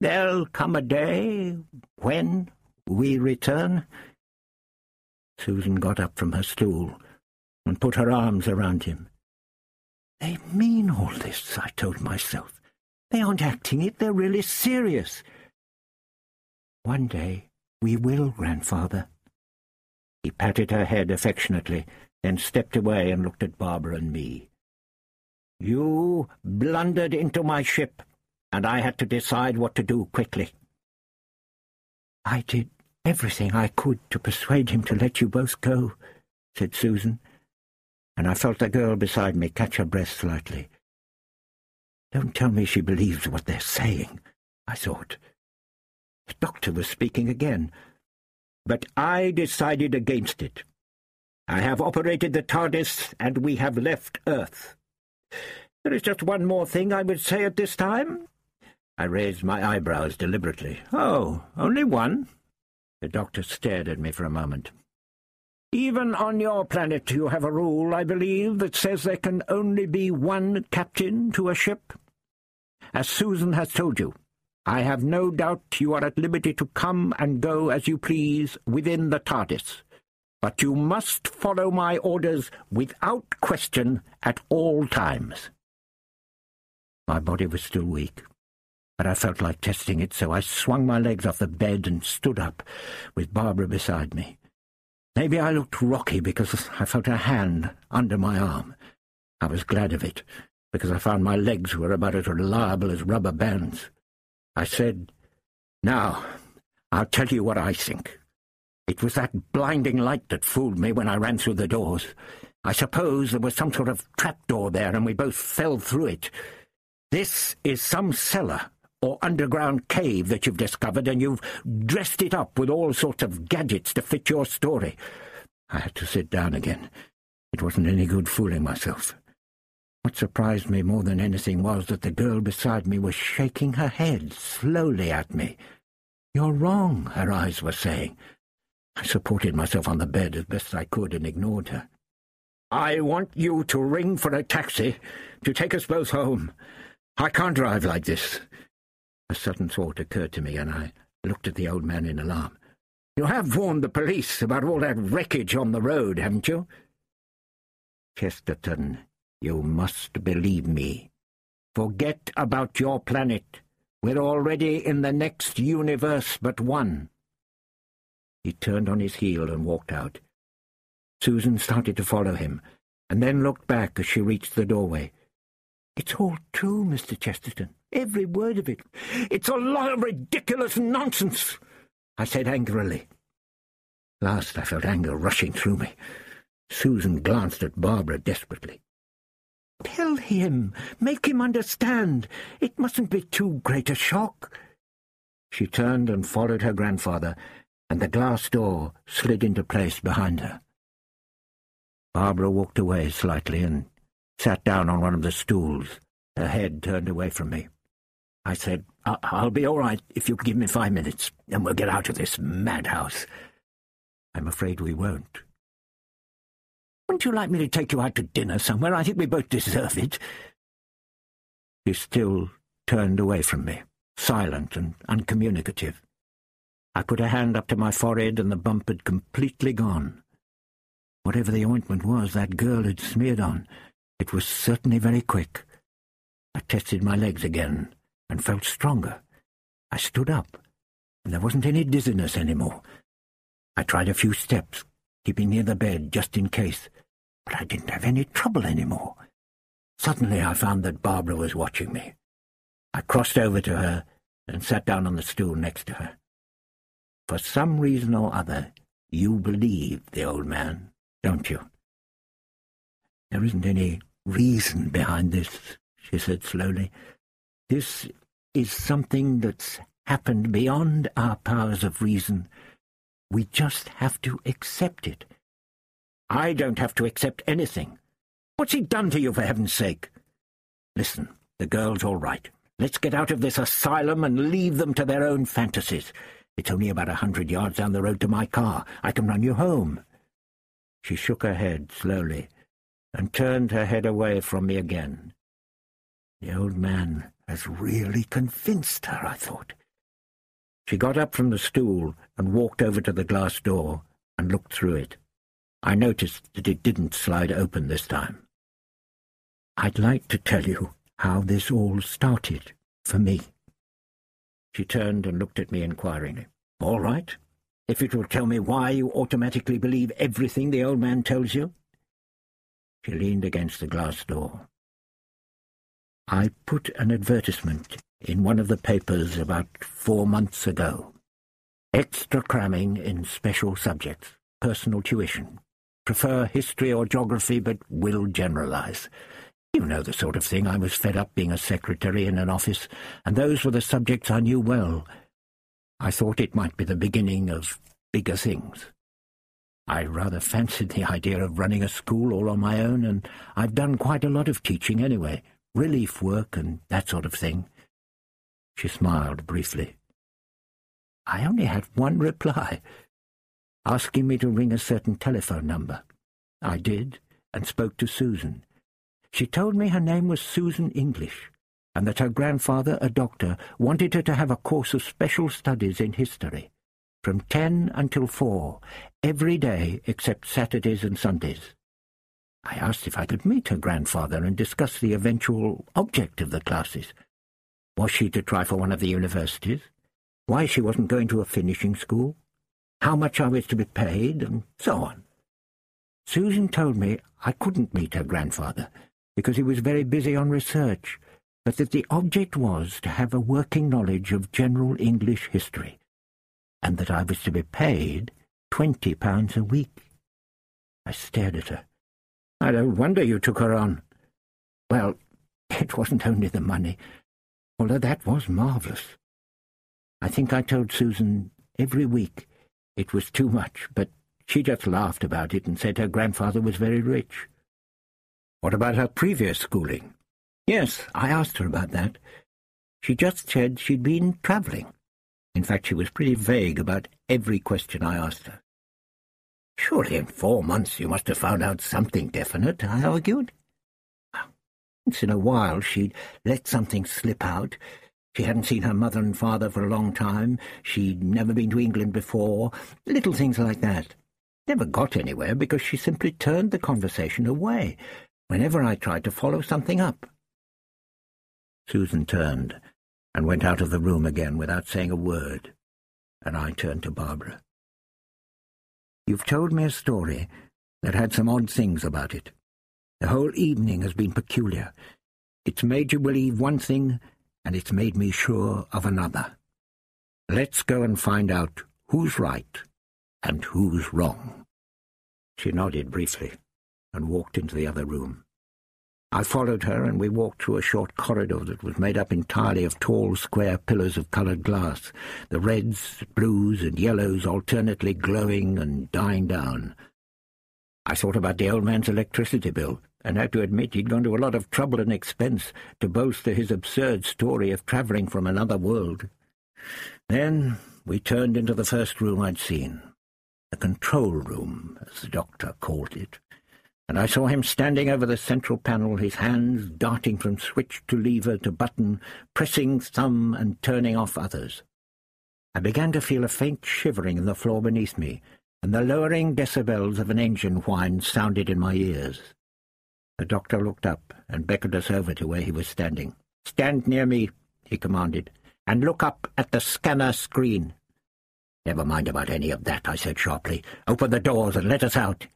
There'll come a day when we return. Susan got up from her stool and put her arms around him. They mean all this, I told myself. They aren't acting it, they're really serious. One day we will, grandfather. He patted her head affectionately, then stepped away and looked at Barbara and me. You blundered into my ship, and I had to decide what to do quickly. I did everything I could to persuade him to let you both go, said Susan and I felt the girl beside me catch her breath slightly. Don't tell me she believes what they're saying, I thought. The doctor was speaking again. But I decided against it. I have operated the TARDIS, and we have left Earth. There is just one more thing I would say at this time. I raised my eyebrows deliberately. Oh, only one? The doctor stared at me for a moment. Even on your planet you have a rule, I believe, that says there can only be one captain to a ship. As Susan has told you, I have no doubt you are at liberty to come and go as you please within the TARDIS, but you must follow my orders without question at all times. My body was still weak, but I felt like testing it, so I swung my legs off the bed and stood up, with Barbara beside me. Maybe I looked rocky because I felt a hand under my arm. I was glad of it, because I found my legs were about as reliable as rubber bands. I said, Now, I'll tell you what I think. It was that blinding light that fooled me when I ran through the doors. I suppose there was some sort of trapdoor there, and we both fell through it. This is some cellar or underground cave that you've discovered, and you've dressed it up with all sorts of gadgets to fit your story. I had to sit down again. It wasn't any good fooling myself. What surprised me more than anything was that the girl beside me was shaking her head slowly at me. You're wrong, her eyes were saying. I supported myself on the bed as best I could and ignored her. I want you to ring for a taxi to take us both home. I can't drive like this. A sudden thought occurred to me, and I looked at the old man in alarm. You have warned the police about all that wreckage on the road, haven't you? Chesterton, you must believe me. Forget about your planet. We're already in the next universe but one. He turned on his heel and walked out. Susan started to follow him, and then looked back as she reached the doorway. It's all true, Mr. Chesterton. Every word of it. It's a lot of ridiculous nonsense, I said angrily. Last I felt anger rushing through me. Susan glanced at Barbara desperately. Tell him. Make him understand. It mustn't be too great a shock. She turned and followed her grandfather, and the glass door slid into place behind her. Barbara walked away slightly and sat down on one of the stools, her head turned away from me. I said, I'll be all right if you give me five minutes, and we'll get out of this madhouse. I'm afraid we won't. Wouldn't you like me to take you out to dinner somewhere? I think we both deserve it. She still turned away from me, silent and uncommunicative. I put a hand up to my forehead, and the bump had completely gone. Whatever the ointment was that girl had smeared on, it was certainly very quick. I tested my legs again and felt stronger. I stood up, and there wasn't any dizziness any more. I tried a few steps, keeping near the bed just in case, but I didn't have any trouble any more. Suddenly I found that Barbara was watching me. I crossed over to her and sat down on the stool next to her. For some reason or other, you believe the old man, don't you? There isn't any reason behind this, she said slowly. This is something that's happened beyond our powers of reason. We just have to accept it. I don't have to accept anything. What's he done to you, for heaven's sake? Listen, the girl's all right. Let's get out of this asylum and leave them to their own fantasies. It's only about a hundred yards down the road to my car. I can run you home. She shook her head slowly and turned her head away from me again. The old man has really convinced her, I thought. She got up from the stool and walked over to the glass door and looked through it. I noticed that it didn't slide open this time. I'd like to tell you how this all started for me. She turned and looked at me inquiringly. All right, if it will tell me why you automatically believe everything the old man tells you. She leaned against the glass door. I put an advertisement in one of the papers about four months ago. Extra cramming in special subjects, personal tuition. Prefer history or geography, but will generalize. You know the sort of thing. I was fed up being a secretary in an office, and those were the subjects I knew well. I thought it might be the beginning of bigger things. I rather fancied the idea of running a school all on my own, and I've done quite a lot of teaching anyway, relief work and that sort of thing. She smiled briefly. I only had one reply. asking me to ring a certain telephone number. I did, and spoke to Susan. She told me her name was Susan English, and that her grandfather, a doctor, wanted her to have a course of special studies in history, from ten until four, every day except Saturdays and Sundays. I asked if I could meet her grandfather and discuss the eventual object of the classes. Was she to try for one of the universities? Why she wasn't going to a finishing school? How much I was to be paid, and so on. Susan told me I couldn't meet her grandfather because he was very busy on research, but that the object was to have a working knowledge of general English history, and that I was to be paid twenty pounds a week. I stared at her. I don't wonder you took her on. Well, it wasn't only the money, although that was marvellous. I think I told Susan every week it was too much, but she just laughed about it and said her grandfather was very rich. What about her previous schooling? Yes, I asked her about that. She just said she'd been travelling. In fact, she was pretty vague about every question I asked her. Surely in four months you must have found out something definite, I argued. Once in a while she'd let something slip out. She hadn't seen her mother and father for a long time. She'd never been to England before. Little things like that. Never got anywhere because she simply turned the conversation away whenever I tried to follow something up. Susan turned and went out of the room again without saying a word, and I turned to Barbara. You've told me a story that had some odd things about it. The whole evening has been peculiar. It's made you believe one thing, and it's made me sure of another. Let's go and find out who's right and who's wrong. She nodded briefly and walked into the other room. I followed her, and we walked through a short corridor that was made up entirely of tall, square pillars of coloured glass, the reds, blues, and yellows alternately glowing and dying down. I thought about the old man's electricity bill, and had to admit he'd gone to a lot of trouble and expense to bolster his absurd story of travelling from another world. Then we turned into the first room I'd seen, the control room, as the doctor called it and I saw him standing over the central panel, his hands darting from switch to lever to button, pressing some and turning off others. I began to feel a faint shivering in the floor beneath me, and the lowering decibels of an engine whine sounded in my ears. The doctor looked up and beckoned us over to where he was standing. "'Stand near me,' he commanded, "'and look up at the scanner screen.' "'Never mind about any of that,' I said sharply. "'Open the doors and let us out.'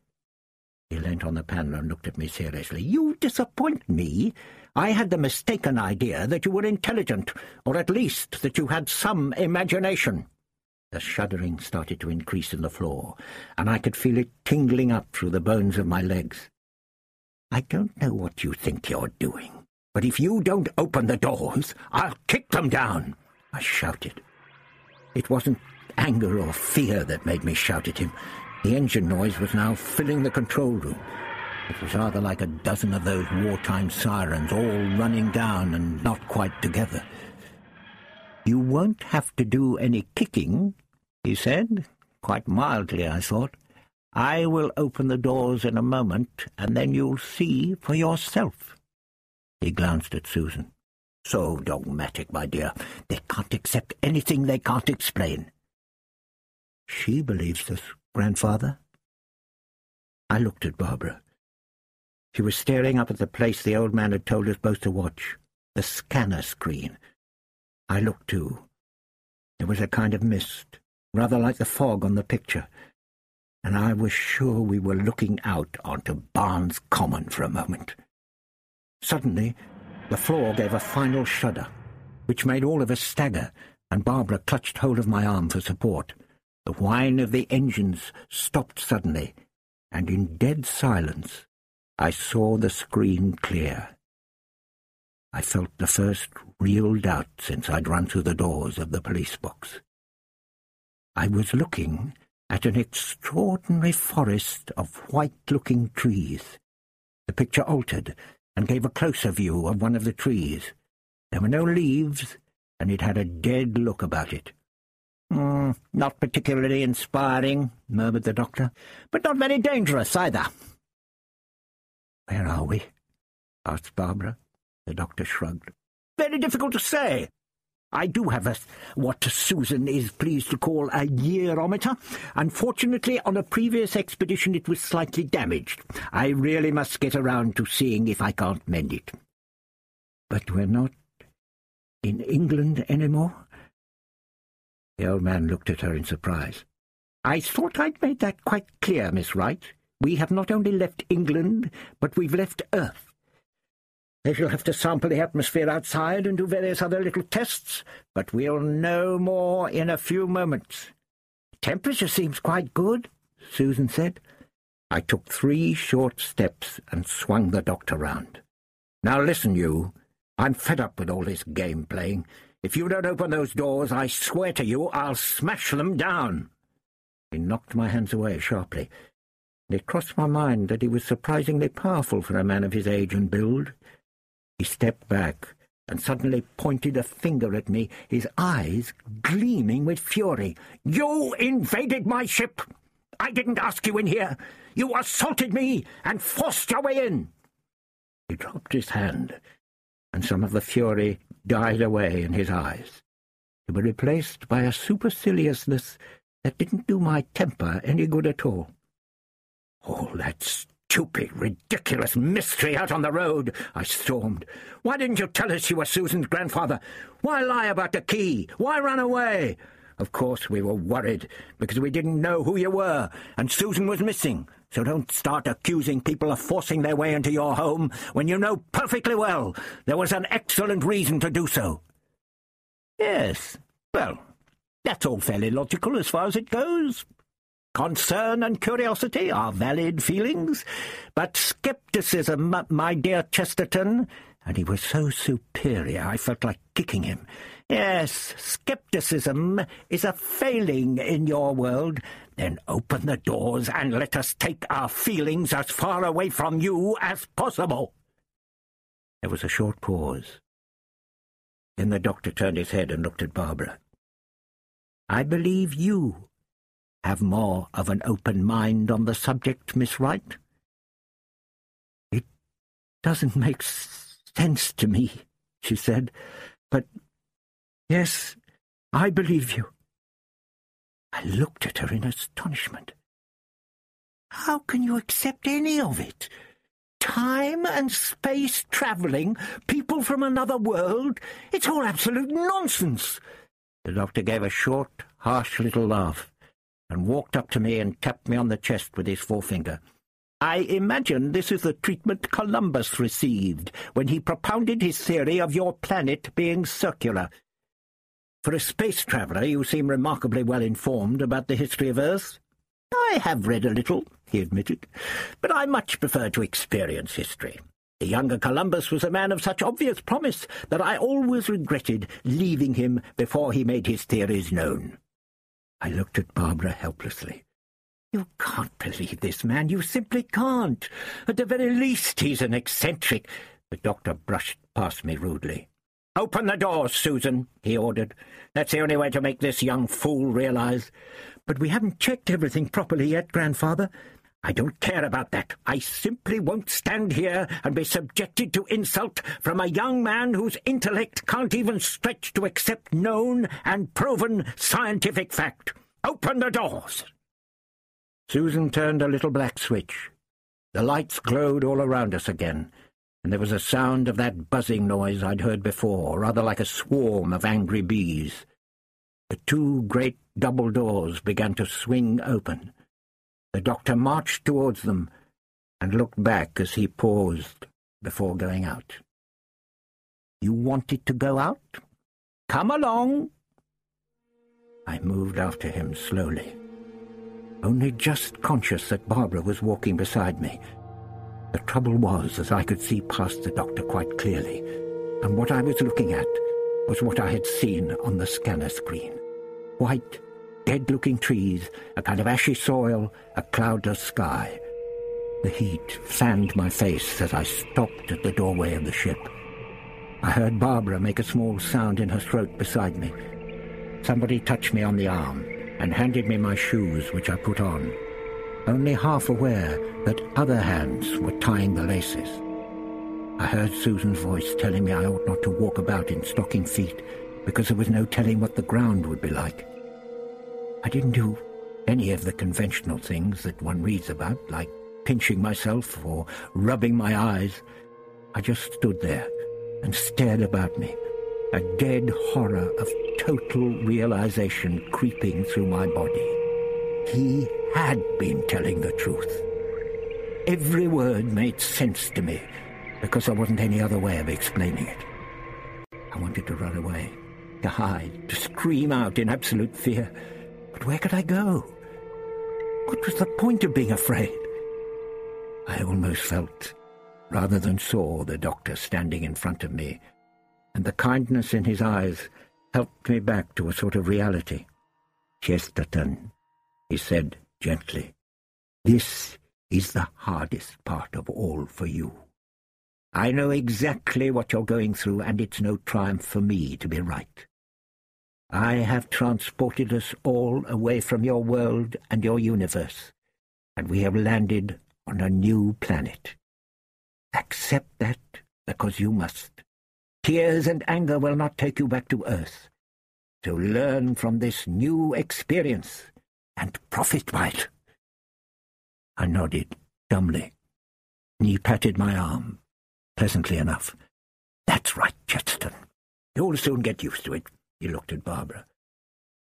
He leant on the panel and looked at me seriously. You disappoint me. I had the mistaken idea that you were intelligent, or at least that you had some imagination. The shuddering started to increase in the floor, and I could feel it tingling up through the bones of my legs. I don't know what you think you're doing, but if you don't open the doors, I'll kick them down, I shouted. It wasn't anger or fear that made me shout at him. The engine noise was now filling the control room. It was rather like a dozen of those wartime sirens, all running down and not quite together. You won't have to do any kicking, he said, quite mildly, I thought. I will open the doors in a moment, and then you'll see for yourself. He glanced at Susan. So dogmatic, my dear. They can't accept anything they can't explain. She believes this grandfather? I looked at Barbara. She was staring up at the place the old man had told us both to watch, the scanner screen. I looked too. There was a kind of mist, rather like the fog on the picture, and I was sure we were looking out onto Barnes Common for a moment. Suddenly, the floor gave a final shudder, which made all of us stagger, and Barbara clutched hold of my arm for support. The whine of the engines stopped suddenly, and in dead silence I saw the screen clear. I felt the first real doubt since I'd run through the doors of the police box. I was looking at an extraordinary forest of white-looking trees. The picture altered and gave a closer view of one of the trees. There were no leaves, and it had a dead look about it. Mm, not particularly inspiring, murmured the doctor, but not very dangerous either. Where are we? asked Barbara. The doctor shrugged. Very difficult to say. I do have a, what Susan is pleased to call a yearometer. Unfortunately, on a previous expedition it was slightly damaged. I really must get around to seeing if I can't mend it. But we're not in England any more? The old man looked at her in surprise. I thought I'd made that quite clear, Miss Wright. We have not only left England, but we've left Earth. They shall have to sample the atmosphere outside and do various other little tests, but we'll know more in a few moments. Temperature seems quite good, Susan said. I took three short steps and swung the doctor round. Now listen, you. I'm fed up with all this game playing. If you don't open those doors, I swear to you I'll smash them down. He knocked my hands away sharply. It crossed my mind that he was surprisingly powerful for a man of his age and build. He stepped back and suddenly pointed a finger at me, his eyes gleaming with fury. You invaded my ship! I didn't ask you in here! You assaulted me and forced your way in! He dropped his hand, and some of the fury died away in his eyes. They were replaced by a superciliousness that didn't do my temper any good at all. All that stupid, ridiculous mystery out on the road, I stormed. Why didn't you tell us you were Susan's grandfather? Why lie about the key? Why run away? Of course we were worried, because we didn't know who you were, and Susan was missing. So don't start accusing people of forcing their way into your home when you know perfectly well there was an excellent reason to do so. Yes, well, that's all fairly logical as far as it goes. Concern and curiosity are valid feelings, but scepticism, my dear Chesterton, and he was so superior I felt like kicking him. Yes, scepticism is a failing in your world. Then open the doors and let us take our feelings as far away from you as possible. There was a short pause. Then the doctor turned his head and looked at Barbara. I believe you have more of an open mind on the subject, Miss Wright? It doesn't make sense to me, she said, but yes, I believe you. I looked at her in astonishment. How can you accept any of it? Time and space travelling, people from another world, it's all absolute nonsense. The doctor gave a short, harsh little laugh and walked up to me and tapped me on the chest with his forefinger. I imagine this is the treatment Columbus received when he propounded his theory of your planet being circular. For a space traveller, you seem remarkably well informed about the history of Earth. I have read a little, he admitted, but I much prefer to experience history. The younger Columbus was a man of such obvious promise that I always regretted leaving him before he made his theories known. I looked at Barbara helplessly. You can't believe this man. You simply can't. At the very least, he's an eccentric. The doctor brushed past me rudely. Open the doors, Susan, he ordered. That's the only way to make this young fool realize. But we haven't checked everything properly yet, grandfather. I don't care about that. I simply won't stand here and be subjected to insult from a young man whose intellect can't even stretch to accept known and proven scientific fact. Open the doors! Susan turned a little black switch. The lights glowed all around us again, and there was a sound of that buzzing noise I'd heard before, rather like a swarm of angry bees. The two great double doors began to swing open. The doctor marched towards them and looked back as he paused before going out. You wanted to go out? Come along! I moved after him slowly, only just conscious that Barbara was walking beside me. The trouble was, as I could see past the doctor quite clearly, and what I was looking at was what I had seen on the scanner screen. White, dead-looking trees, a kind of ashy soil, a cloudless sky. The heat fanned my face as I stopped at the doorway of the ship. I heard Barbara make a small sound in her throat beside me. Somebody touched me on the arm and handed me my shoes, which I put on, only half aware that other hands were tying the laces. I heard Susan's voice telling me I ought not to walk about in stocking feet because there was no telling what the ground would be like. I didn't do any of the conventional things that one reads about, like pinching myself or rubbing my eyes. I just stood there and stared about me, a dead horror of total realization creeping through my body. He had been telling the truth. Every word made sense to me because there wasn't any other way of explaining it. I wanted to run away, to hide, to scream out in absolute fear. But where could I go? What was the point of being afraid? I almost felt, rather than saw, the doctor standing in front of me, and the kindness in his eyes helped me back to a sort of reality. Chesterton, he said gently, this is the hardest part of all for you. I know exactly what you're going through, and it's no triumph for me to be right. I have transported us all away from your world and your universe, and we have landed on a new planet. Accept that because you must. Tears and anger will not take you back to Earth. So learn from this new experience and profit by it. I nodded dumbly, and he patted my arm, pleasantly enough. That's right, Chesterton. You'll soon get used to it. He looked at Barbara.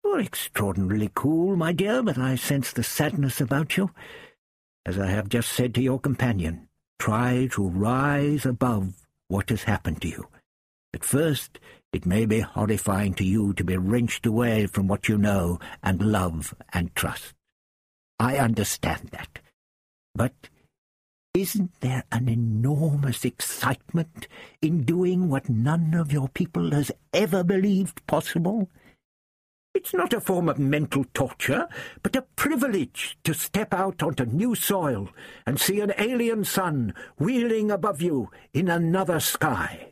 You're extraordinarily cool, my dear, but I sense the sadness about you. As I have just said to your companion, try to rise above what has happened to you. At first, it may be horrifying to you to be wrenched away from what you know and love and trust. I understand that. But isn't there an enormous excitement in doing what none of your people has ever believed possible? It's not a form of mental torture, but a privilege to step out onto new soil and see an alien sun wheeling above you in another sky.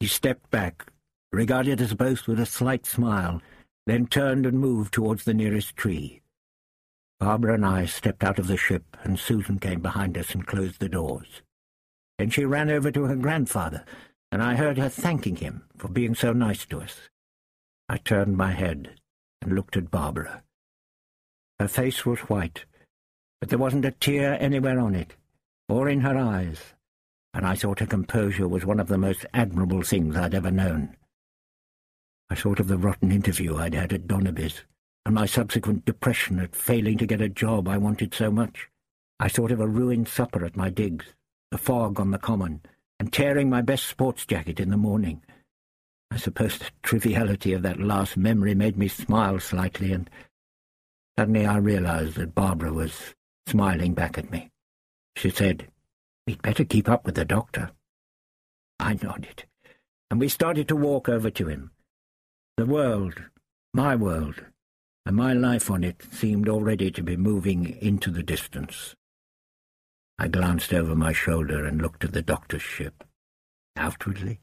He stepped back, regarded us both with a slight smile, then turned and moved towards the nearest tree. Barbara and I stepped out of the ship, and Susan came behind us and closed the doors. Then she ran over to her grandfather, and I heard her thanking him for being so nice to us. I turned my head and looked at Barbara. Her face was white, but there wasn't a tear anywhere on it, or in her eyes, and I thought her composure was one of the most admirable things I'd ever known. I thought of the rotten interview I'd had at Donnaby's, and my subsequent depression at failing to get a job I wanted so much. I thought of a ruined supper at my digs, the fog on the common, and tearing my best sports jacket in the morning. I suppose the triviality of that last memory made me smile slightly, and suddenly I realized that Barbara was smiling back at me. She said, We'd better keep up with the doctor. I nodded, and we started to walk over to him. The world, my world, and my life on it seemed already to be moving into the distance. I glanced over my shoulder and looked at the doctor's ship. Outwardly,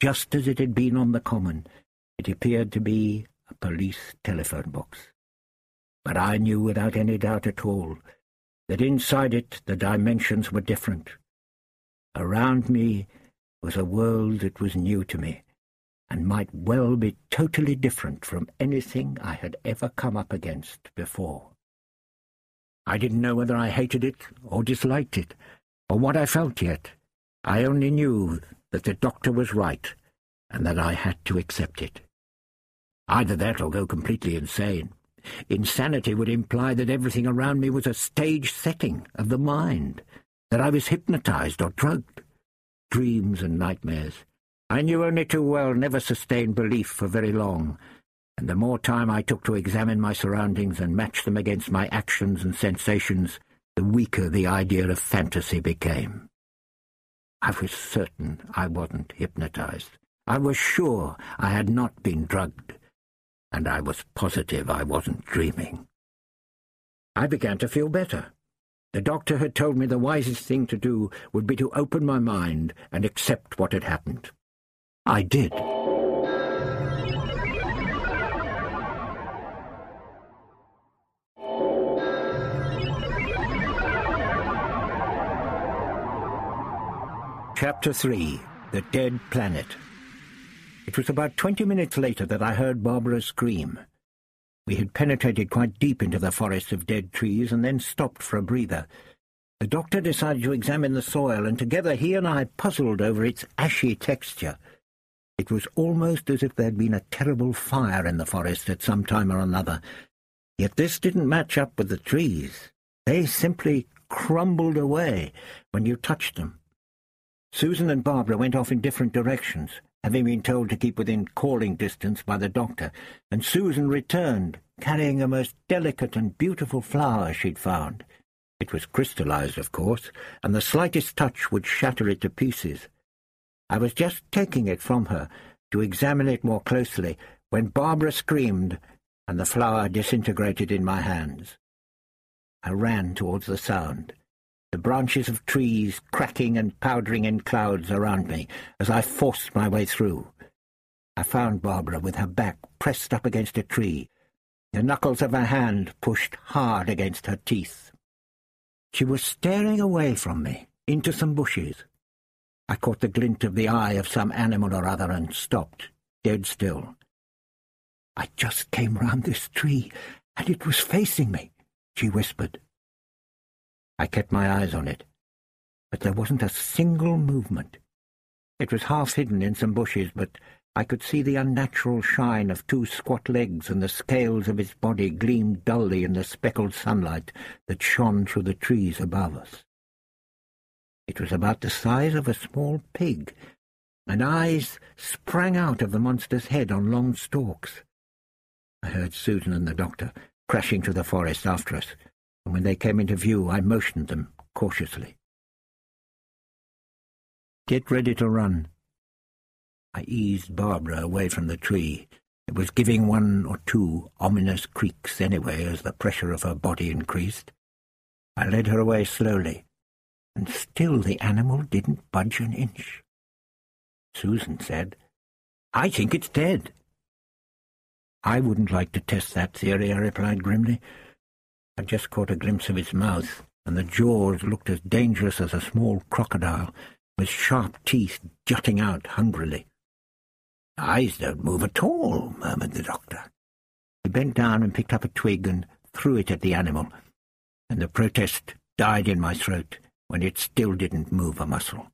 just as it had been on the common, it appeared to be a police telephone box. But I knew without any doubt at all that inside it the dimensions were different. Around me was a world that was new to me, and might well be totally different from anything I had ever come up against before. I didn't know whether I hated it or disliked it, or what I felt yet. I only knew that the doctor was right, and that I had to accept it. Either that or go completely insane. Insanity would imply that everything around me was a stage setting of the mind, that I was hypnotized or drugged. Dreams and nightmares, I knew only too well never sustained belief for very long, and the more time I took to examine my surroundings and match them against my actions and sensations, the weaker the idea of fantasy became. I was certain I wasn't hypnotized. I was sure I had not been drugged, and I was positive I wasn't dreaming. I began to feel better. The doctor had told me the wisest thing to do would be to open my mind and accept what had happened. I did. Chapter 3 The Dead Planet it was about twenty minutes later that I heard Barbara scream. We had penetrated quite deep into the forest of dead trees and then stopped for a breather. The doctor decided to examine the soil, and together he and I puzzled over its ashy texture. It was almost as if there had been a terrible fire in the forest at some time or another. Yet this didn't match up with the trees. They simply crumbled away when you touched them. Susan and Barbara went off in different directions, having been told to keep within calling distance by the doctor, and Susan returned, carrying a most delicate and beautiful flower she'd found. It was crystallized, of course, and the slightest touch would shatter it to pieces. I was just taking it from her to examine it more closely when Barbara screamed, and the flower disintegrated in my hands. I ran towards the sound the branches of trees cracking and powdering in clouds around me as I forced my way through. I found Barbara with her back pressed up against a tree, the knuckles of her hand pushed hard against her teeth. She was staring away from me, into some bushes. I caught the glint of the eye of some animal or other and stopped, dead still. I just came round this tree, and it was facing me, she whispered. I kept my eyes on it, but there wasn't a single movement. It was half hidden in some bushes, but I could see the unnatural shine of two squat legs, and the scales of its body gleamed dully in the speckled sunlight that shone through the trees above us. It was about the size of a small pig, and eyes sprang out of the monster's head on long stalks. I heard Susan and the doctor crashing to the forest after us, and when they came into view I motioned them cautiously. Get ready to run. I eased Barbara away from the tree. It was giving one or two ominous creaks anyway as the pressure of her body increased. I led her away slowly, and still the animal didn't budge an inch. Susan said, I think it's dead. I wouldn't like to test that theory, I replied grimly. I just caught a glimpse of its mouth, and the jaws looked as dangerous as a small crocodile, with sharp teeth jutting out hungrily. Eyes don't move at all, murmured the doctor. He bent down and picked up a twig and threw it at the animal, and the protest died in my throat when it still didn't move a muscle.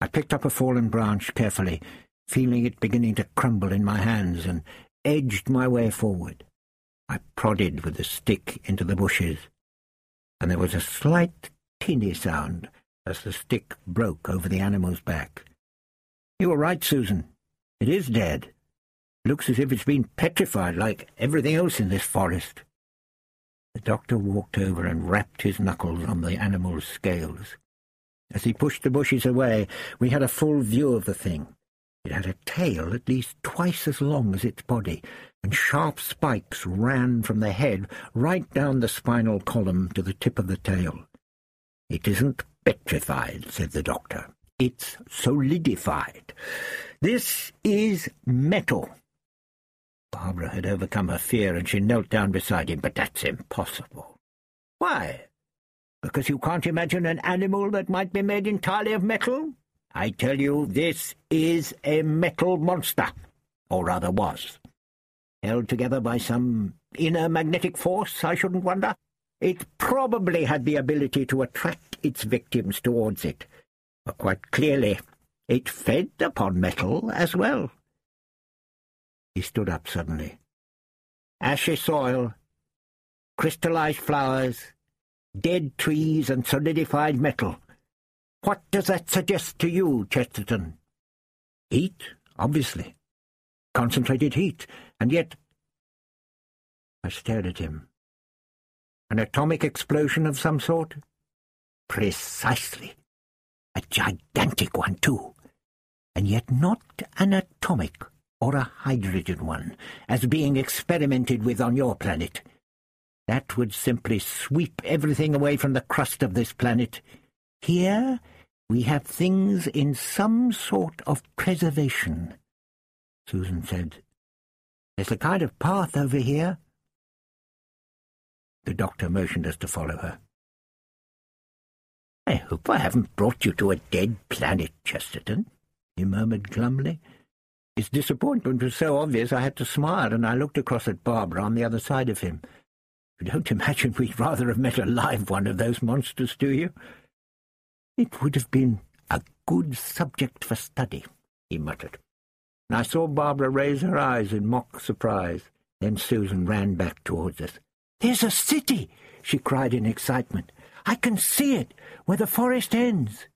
I picked up a fallen branch carefully, feeling it beginning to crumble in my hands, and edged my way forward. I prodded with the stick into the bushes, and there was a slight tinny sound as the stick broke over the animal's back. You were right, Susan. It is dead. Looks as if it's been petrified like everything else in this forest. The doctor walked over and rapped his knuckles on the animal's scales. As he pushed the bushes away, we had a full view of the thing. It had a tail at least twice as long as its body, and sharp spikes ran from the head right down the spinal column to the tip of the tail. It isn't petrified, said the doctor. It's solidified. This is metal. Barbara had overcome her fear, and she knelt down beside him, but that's impossible. Why? Because you can't imagine an animal that might be made entirely of metal? I tell you, this is a metal monster, or rather was. Held together by some inner magnetic force, I shouldn't wonder. It probably had the ability to attract its victims towards it, but quite clearly it fed upon metal as well. He stood up suddenly. Ashy soil, crystallized flowers, dead trees and solidified metal. What does that suggest to you, Chesterton? Heat, obviously. Concentrated heat, and yet... I stared at him. An atomic explosion of some sort? Precisely. A gigantic one, too. And yet not an atomic or a hydrogen one, as being experimented with on your planet. That would simply sweep everything away from the crust of this planet. Here we have things in some sort of preservation. Susan said, There's a kind of path over here. The doctor motioned us to follow her. I hope I haven't brought you to a dead planet, Chesterton, he murmured glumly. His disappointment was so obvious I had to smile, and I looked across at Barbara on the other side of him. You don't imagine we'd rather have met a live one of those monsters, do you? It would have been a good subject for study, he muttered. And I saw Barbara raise her eyes in mock surprise. Then Susan ran back towards us. There's a city, she cried in excitement. I can see it, where the forest ends.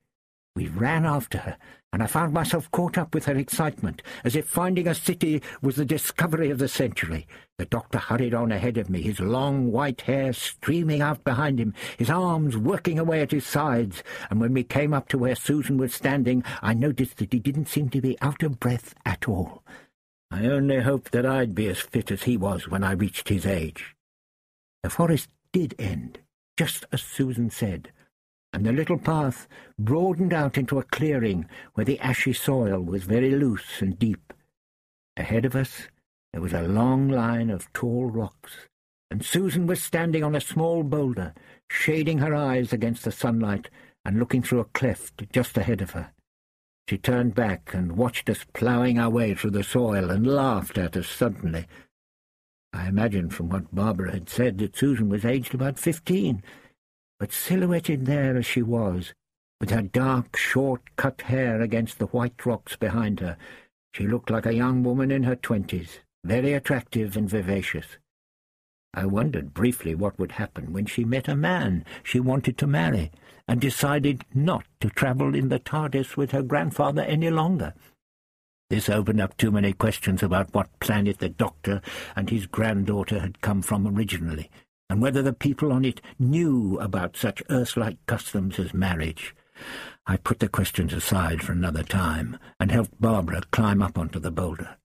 We ran after her, and I found myself caught up with her excitement, as if finding a city was the discovery of the century. The doctor hurried on ahead of me, his long white hair streaming out behind him, his arms working away at his sides, and when we came up to where Susan was standing, I noticed that he didn't seem to be out of breath at all. I only hoped that I'd be as fit as he was when I reached his age. The forest did end, just as Susan said, and the little path broadened out into a clearing where the ashy soil was very loose and deep. Ahead of us there was a long line of tall rocks, and Susan was standing on a small boulder, shading her eyes against the sunlight and looking through a cleft just ahead of her. She turned back and watched us ploughing our way through the soil and laughed at us suddenly. I imagined from what Barbara had said that Susan was aged about fifteen, but silhouetted there as she was, with her dark, short-cut hair against the white rocks behind her, she looked like a young woman in her twenties, very attractive and vivacious. I wondered briefly what would happen when she met a man she wanted to marry, and decided not to travel in the TARDIS with her grandfather any longer. This opened up too many questions about what planet the Doctor and his granddaughter had come from originally, and whether the people on it knew about such Earth-like customs as marriage. I put the questions aside for another time, and helped Barbara climb up onto the boulder.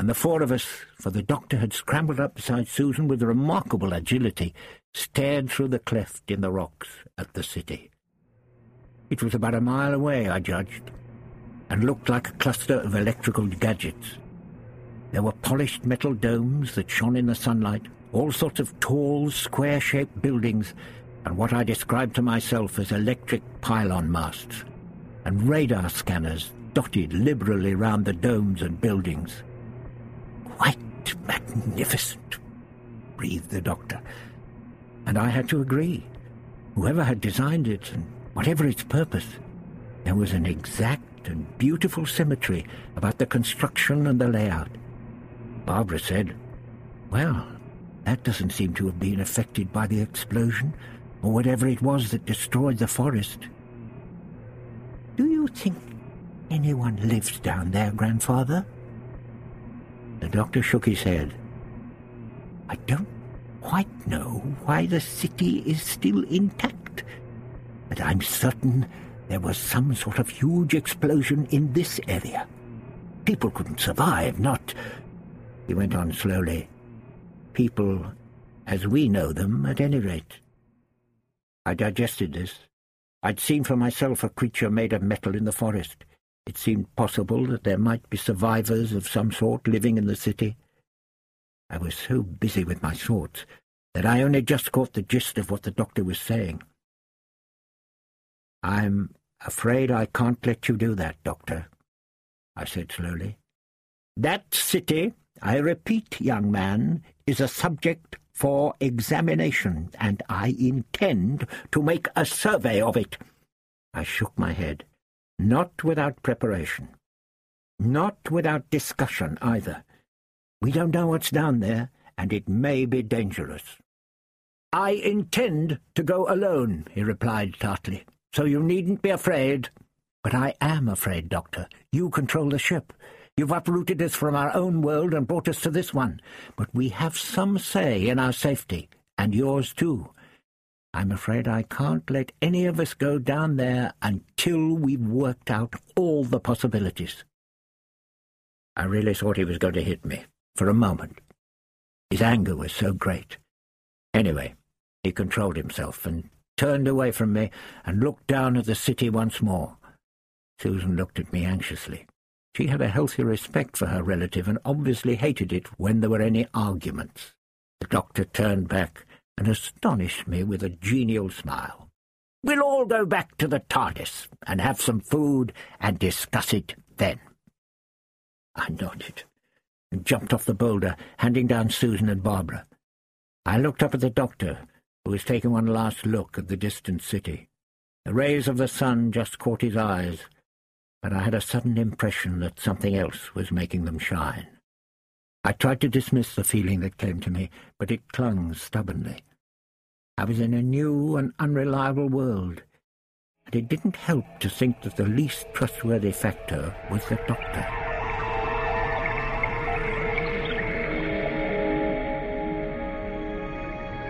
And the four of us, for the doctor had scrambled up beside Susan with remarkable agility, stared through the cleft in the rocks at the city. It was about a mile away, I judged, and looked like a cluster of electrical gadgets. There were polished metal domes that shone in the sunlight, all sorts of tall, square-shaped buildings, and what I described to myself as electric pylon masts, and radar scanners dotted liberally round the domes and buildings. Quite magnificent, breathed the doctor. And I had to agree. Whoever had designed it, and whatever its purpose, there was an exact and beautiful symmetry about the construction and the layout. Barbara said, Well, that doesn't seem to have been affected by the explosion, or whatever it was that destroyed the forest. Do you think anyone lives down there, grandfather? The doctor shook his head. I don't quite know why the city is still intact, but I'm certain there was some sort of huge explosion in this area. People couldn't survive, not... He went on slowly people as we know them, at any rate. I digested this. I'd seen for myself a creature made of metal in the forest. It seemed possible that there might be survivors of some sort living in the city. I was so busy with my thoughts that I only just caught the gist of what the doctor was saying. I'm afraid I can't let you do that, Doctor, I said slowly. That city, I repeat, young man, is a subject for examination, and I intend to make a survey of it. I shook my head. Not without preparation. Not without discussion, either. We don't know what's down there, and it may be dangerous. I intend to go alone, he replied tartly, so you needn't be afraid. But I am afraid, Doctor. You control the ship. You've uprooted us from our own world and brought us to this one. But we have some say in our safety, and yours too. I'm afraid I can't let any of us go down there until we've worked out all the possibilities. I really thought he was going to hit me, for a moment. His anger was so great. Anyway, he controlled himself and turned away from me and looked down at the city once more. Susan looked at me anxiously. She had a healthy respect for her relative and obviously hated it when there were any arguments. The doctor turned back and astonished me with a genial smile. We'll all go back to the TARDIS and have some food and discuss it then. I nodded and jumped off the boulder, handing down Susan and Barbara. I looked up at the doctor, who was taking one last look at the distant city. The rays of the sun just caught his eyes, but I had a sudden impression that something else was making them shine. I tried to dismiss the feeling that came to me, but it clung stubbornly. I was in a new and unreliable world, and it didn't help to think that the least trustworthy factor was the doctor.